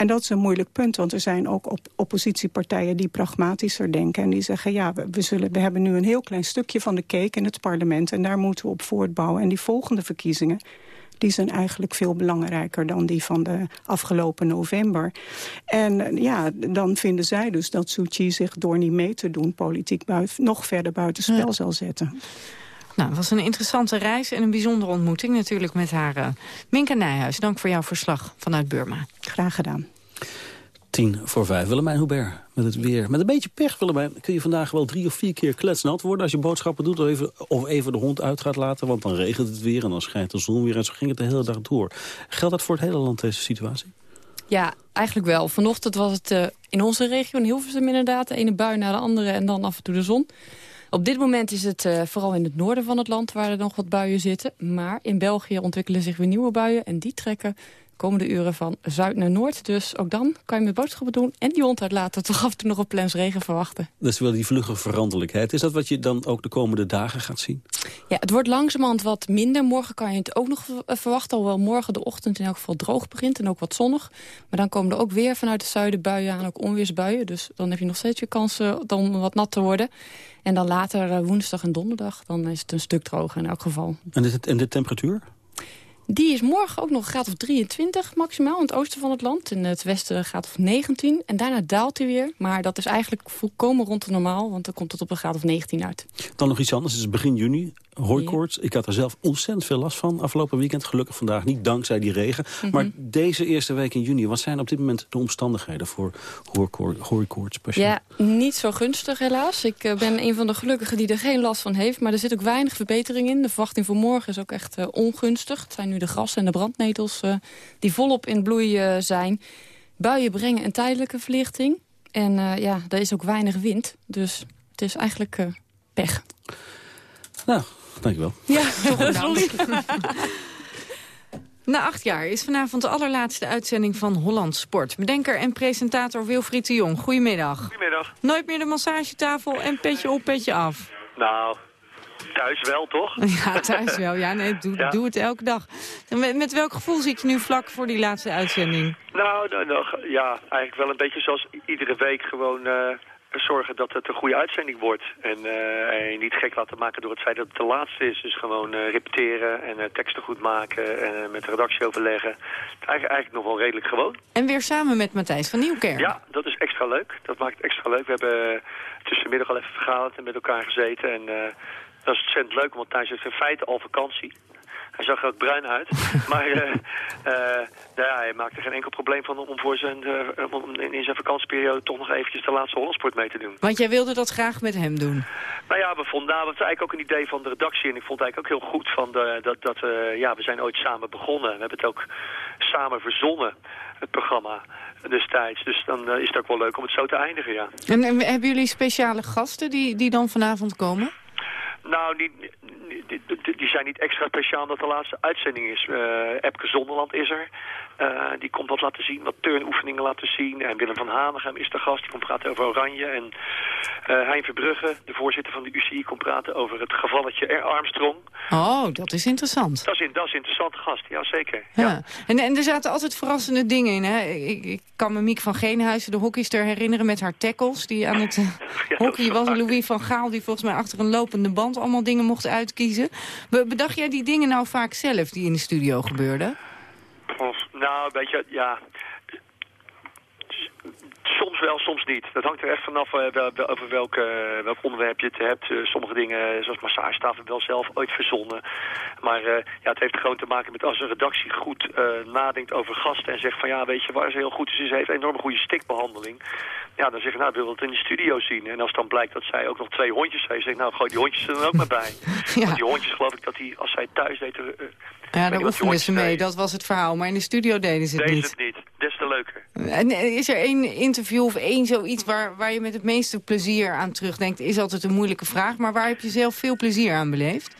En dat is een moeilijk punt, want er zijn ook op oppositiepartijen die pragmatischer denken. En die zeggen, ja, we, we, zullen, we hebben nu een heel klein stukje van de cake in het parlement. En daar moeten we op voortbouwen. En die volgende verkiezingen, die zijn eigenlijk veel belangrijker dan die van de afgelopen november. En ja, dan vinden zij dus dat Suu Kyi zich door niet mee te doen... politiek nog verder buitenspel ja. zal zetten. Nou, het was een interessante reis en een bijzondere ontmoeting natuurlijk met haar. Uh, Minka Nijhuis, dank voor jouw verslag vanuit Burma. Graag gedaan. Tien voor vijf. Willemijn Hubert met het weer. Met een beetje pech, Willemijn, kun je vandaag wel drie of vier keer kletsnat worden... als je boodschappen doet of even, of even de hond uit gaat laten... want dan regent het weer en dan schijnt de zon weer... en zo ging het de hele dag door. Geldt dat voor het hele land, deze situatie? Ja, eigenlijk wel. Vanochtend was het uh, in onze regio, in Hilversum inderdaad... de ene bui naar de andere en dan af en toe de zon. Op dit moment is het uh, vooral in het noorden van het land waar er nog wat buien zitten. Maar in België ontwikkelen zich weer nieuwe buien en die trekken komende uren van zuid naar noord. Dus ook dan kan je met boodschappen doen en die hond uitlaten. Toch af en toe nog op plens regen verwachten. Dat is wel die vlugge veranderlijkheid. Is dat wat je dan ook de komende dagen gaat zien? Ja, het wordt langzamerhand wat minder. Morgen kan je het ook nog verwachten. Alhoewel morgen de ochtend in elk geval droog begint en ook wat zonnig. Maar dan komen er ook weer vanuit het zuiden buien aan, ook onweersbuien. Dus dan heb je nog steeds je kans om wat nat te worden. En dan later eh, woensdag en donderdag, dan is het een stuk droger in elk geval. En de, en de temperatuur? Die is morgen ook nog een graad of 23 maximaal in het oosten van het land. In het westen gaat of 19. En daarna daalt hij weer. Maar dat is eigenlijk volkomen rond de normaal. Want dan komt het op een graad of 19 uit. Dan nog iets anders. Het is begin juni. Hooikoorts. Ik had er zelf ontzettend veel last van afgelopen weekend. Gelukkig vandaag niet, dankzij die regen. Mm -hmm. Maar deze eerste week in juni, wat zijn op dit moment de omstandigheden voor hooikoortspatiënten? Ja, niet zo gunstig helaas. Ik uh, ben een van de gelukkigen die er geen last van heeft. Maar er zit ook weinig verbetering in. De verwachting voor morgen is ook echt uh, ongunstig. Het zijn nu de gras en de brandnetels uh, die volop in bloei zijn. Buien brengen een tijdelijke verlichting. En ja, er is ook weinig wind. Dus het is eigenlijk pech. Nou, Dankjewel. Ja, <laughs> sorry. Na acht jaar is vanavond de allerlaatste uitzending van Holland Sport. Bedenker en presentator Wilfried de Jong, goedemiddag. Goedemiddag. Nooit meer de massagetafel en petje op, petje af. Nou, thuis wel, toch? <laughs> Ja, thuis wel. Ja, nee, doe, ja. doe het elke dag. Met, met, welk gevoel zit je nu vlak voor die laatste uitzending? Nou, nou, nou ja, eigenlijk wel een beetje zoals iedere week gewoon... Uh, zorgen dat het een goede uitzending wordt. En uh, je niet gek laten maken door het feit dat het de laatste is. Dus gewoon uh, repeteren en uh, teksten goed maken en met de redactie overleggen. Eigenlijk, eigenlijk nog wel redelijk gewoon. En weer samen met Matthijs van Nieuwkerk. Ja, dat is extra leuk. Dat maakt het extra leuk. We hebben tussenmiddag al even vergaderd en met elkaar gezeten. En Dat is ontzettend leuk, want Thijs heeft in feite al vakantie. Hij zag er ook bruin uit. <laughs> maar uh, uh, nou ja, hij maakte geen enkel probleem van om, voor zijn, uh, om in zijn vakantieperiode toch nog eventjes de laatste Hollandsport mee te doen. Want jij wilde dat graag met hem doen? Nou ja, we vonden, nou, dat was eigenlijk ook een idee van de redactie. En ik vond het eigenlijk ook heel goed van de, dat, dat ja, we zijn ooit samen begonnen. We hebben het ook samen verzonnen, het programma destijds. Dus dan is het ook wel leuk om het zo te eindigen, ja. En, en hebben jullie speciale gasten die, die dan vanavond komen? Nou, die, die, die, zijn niet extra speciaal omdat de laatste uitzending is. Uh, Epke Zonderland is er. Uh, die komt wat laten zien, wat turnoefeningen laten zien. En Willem van Hanegem is de gast, die komt praten over Oranje. En uh, Hein Verbrugge, de voorzitter van de UCI, komt praten over het gevalletje R. Armstrong. Oh, dat is interessant. Dat is, dat is een interessante gast, ja zeker. Ja. ja. En, en er zaten altijd verrassende dingen in. Hè? Ik, ik kan me Miek van Geenhuizen, de hockeyster, herinneren met haar tackles. Die aan het <laughs> ja, hockey was. Louis van Gaal, die volgens mij achter een lopende band allemaal dingen mocht uitkiezen. Bedacht jij die dingen nou vaak zelf die in de studio gebeurden? Nou, weet je, ja... Soms wel, soms niet. Dat hangt er echt vanaf uh, wel, over welk, uh, welk onderwerp je het hebt. Uh, sommige dingen, zoals massagetafel, wel zelf ooit verzonnen. Maar ja, het heeft gewoon te maken met als een redactie goed nadenkt over gasten... en zegt van ja, weet je, waar ze heel goed is, is heeft een enorme goede stikbehandeling. Ja, dan zeg ik, nou, wil het in de studio zien. En als dan blijkt dat zij ook nog twee hondjes heeft, zeg ik, nou, gooi die hondjes er dan ook maar bij. <laughs> ja. Want die hondjes geloof ik dat die, als zij thuis deed... ja, daar oefenden ze mee, dat was het verhaal. Maar in de studio deden ze het niet. Ze het niet, leuker. En is er één interview of één zoiets waar, waar je met het meeste plezier aan terugdenkt? Is altijd een moeilijke vraag, maar waar heb je zelf veel plezier aan beleefd?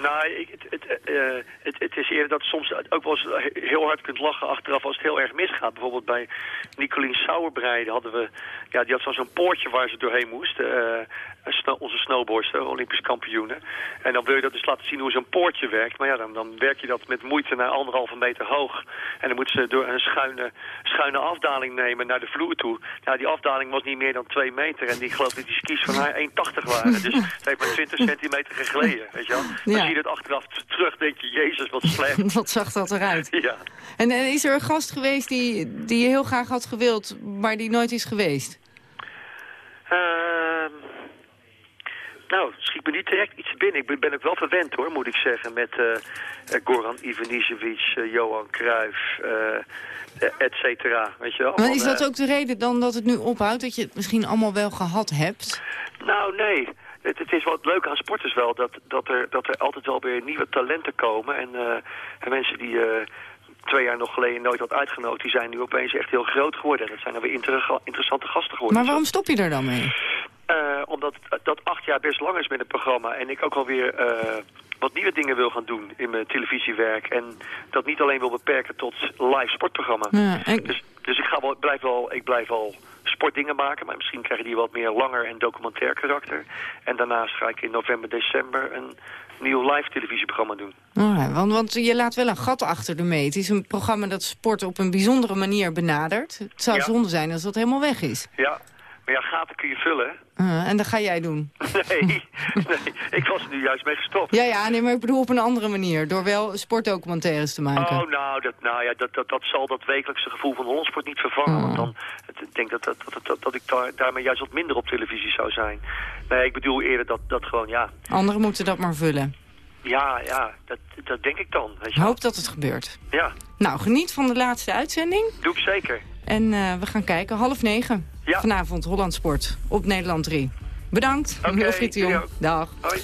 Nou, ik, het, het, uh, het, het, is eerder dat soms ook wel eens heel hard kunt lachen achteraf als het heel erg misgaat. Bijvoorbeeld bij Nicolien Sauerbreide hadden we, ja, die had zo'n poortje waar ze doorheen moest. Uh, onze snowboardster, Olympisch kampioenen. En dan wil je dat dus laten zien hoe zo'n poortje werkt. Maar ja, dan, dan werk je dat met moeite naar anderhalve meter hoog. En dan moeten ze door een schuine, schuine afdaling nemen naar de vloer toe. Nou, die afdaling was niet meer dan twee meter. En die geloof dat die skis van haar 1,80 waren. Dus het heeft maar 20 centimeter gegleden, weet je wel. Dan ja. zie je dat achteraf terug, denk je, jezus, wat slecht. <laughs> wat zag dat eruit. <laughs> Ja. En, en is er een gast geweest die, die je heel graag had gewild, maar die nooit is geweest? Uh, nou, schiet me niet direct iets binnen. Ik ben, ben ook wel verwend hoor, moet ik zeggen. Met uh, Goran Ivanisevic, uh, Johan Cruijff, uh, et cetera. Weet je wel? Maar is dat ook de reden dan dat het nu ophoudt? Dat je het misschien allemaal wel gehad hebt? Nou, nee. Het, het is wat leuk aan sport is wel dat, dat, er, dat er altijd wel weer nieuwe talenten komen. En, en mensen die twee jaar nog geleden nooit had uitgenodigd... die zijn nu opeens echt heel groot geworden. En dat zijn dan weer inter interessante gasten geworden. Maar waarom stop je er dan mee? Uh, omdat dat acht jaar best lang is met het programma. En ik ook alweer uh, wat nieuwe dingen wil gaan doen in mijn televisiewerk. En dat niet alleen wil beperken tot live sportprogramma. Ja, dus, dus ik, ga wel, blijf wel, ik blijf wel sportdingen maken. Maar misschien krijgen die wat meer langer en documentair karakter. En daarnaast ga ik in november, december een nieuw live televisieprogramma doen. Want, want je laat wel een gat achter de meet. Het is een programma dat sport op een bijzondere manier benadert. Het zou Ja. zonde zijn als dat helemaal weg is. Ja, maar ja, gaten kun je vullen. Uh, <laughs> en dat ga jij doen. Nee, <laughs> nee, ik was er nu juist mee gestopt. Ja, ja, nee, maar ik bedoel op een andere manier. Door wel sportdocumentaires te maken. Oh, nou, dat, nou ja, dat, dat, dat zal dat wekelijkse gevoel van Hollandsport niet vervangen. Want dan, ik denk dat, dat, dat, dat, dat ik daar, daarmee juist wat minder op televisie zou zijn. Nee, ik bedoel eerder dat, dat gewoon, ja... Anderen moeten dat maar vullen. Ja, ja, dat, dat denk ik dan. Weet je. Ik hoop dat het gebeurt. Ja, Nou, geniet van de laatste uitzending. doe ik zeker. En eh, we gaan kijken, half negen. Ja. Vanavond Holland Sport op Nederland 3. Bedankt, Oké, Wilfried de Jong. Dag. Hoi.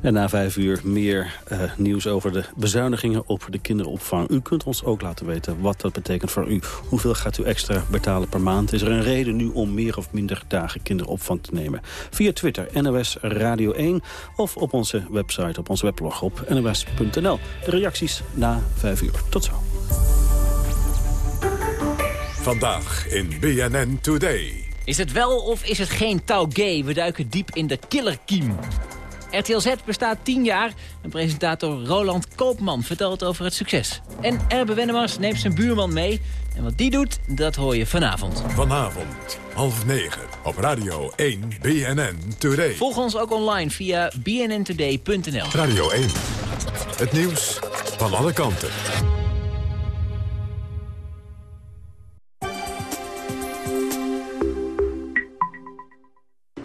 En na vijf uur meer eh, nieuws over de bezuinigingen op de kinderopvang. U kunt ons ook laten weten wat dat betekent voor u. Hoeveel gaat u extra betalen per maand? Is er een reden nu om meer of minder dagen kinderopvang te nemen? Via Twitter, NOS Radio 1 of op onze website, op onze weblog op nos.nl. De reacties na vijf uur. Tot zo. Vandaag in BNN Today. Is het wel of is het geen touwgay? We duiken diep in de killerkiem. RTL Z bestaat 10 jaar en presentator Roland Koopman vertelt over het succes. En Erbe Wennemars neemt zijn buurman mee. En wat die doet, dat hoor je vanavond. Vanavond, half negen, op Radio 1 BNN Today. Volg ons ook online via bnntoday.nl. Radio 1, het nieuws van alle kanten.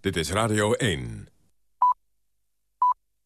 Dit is Radio 1.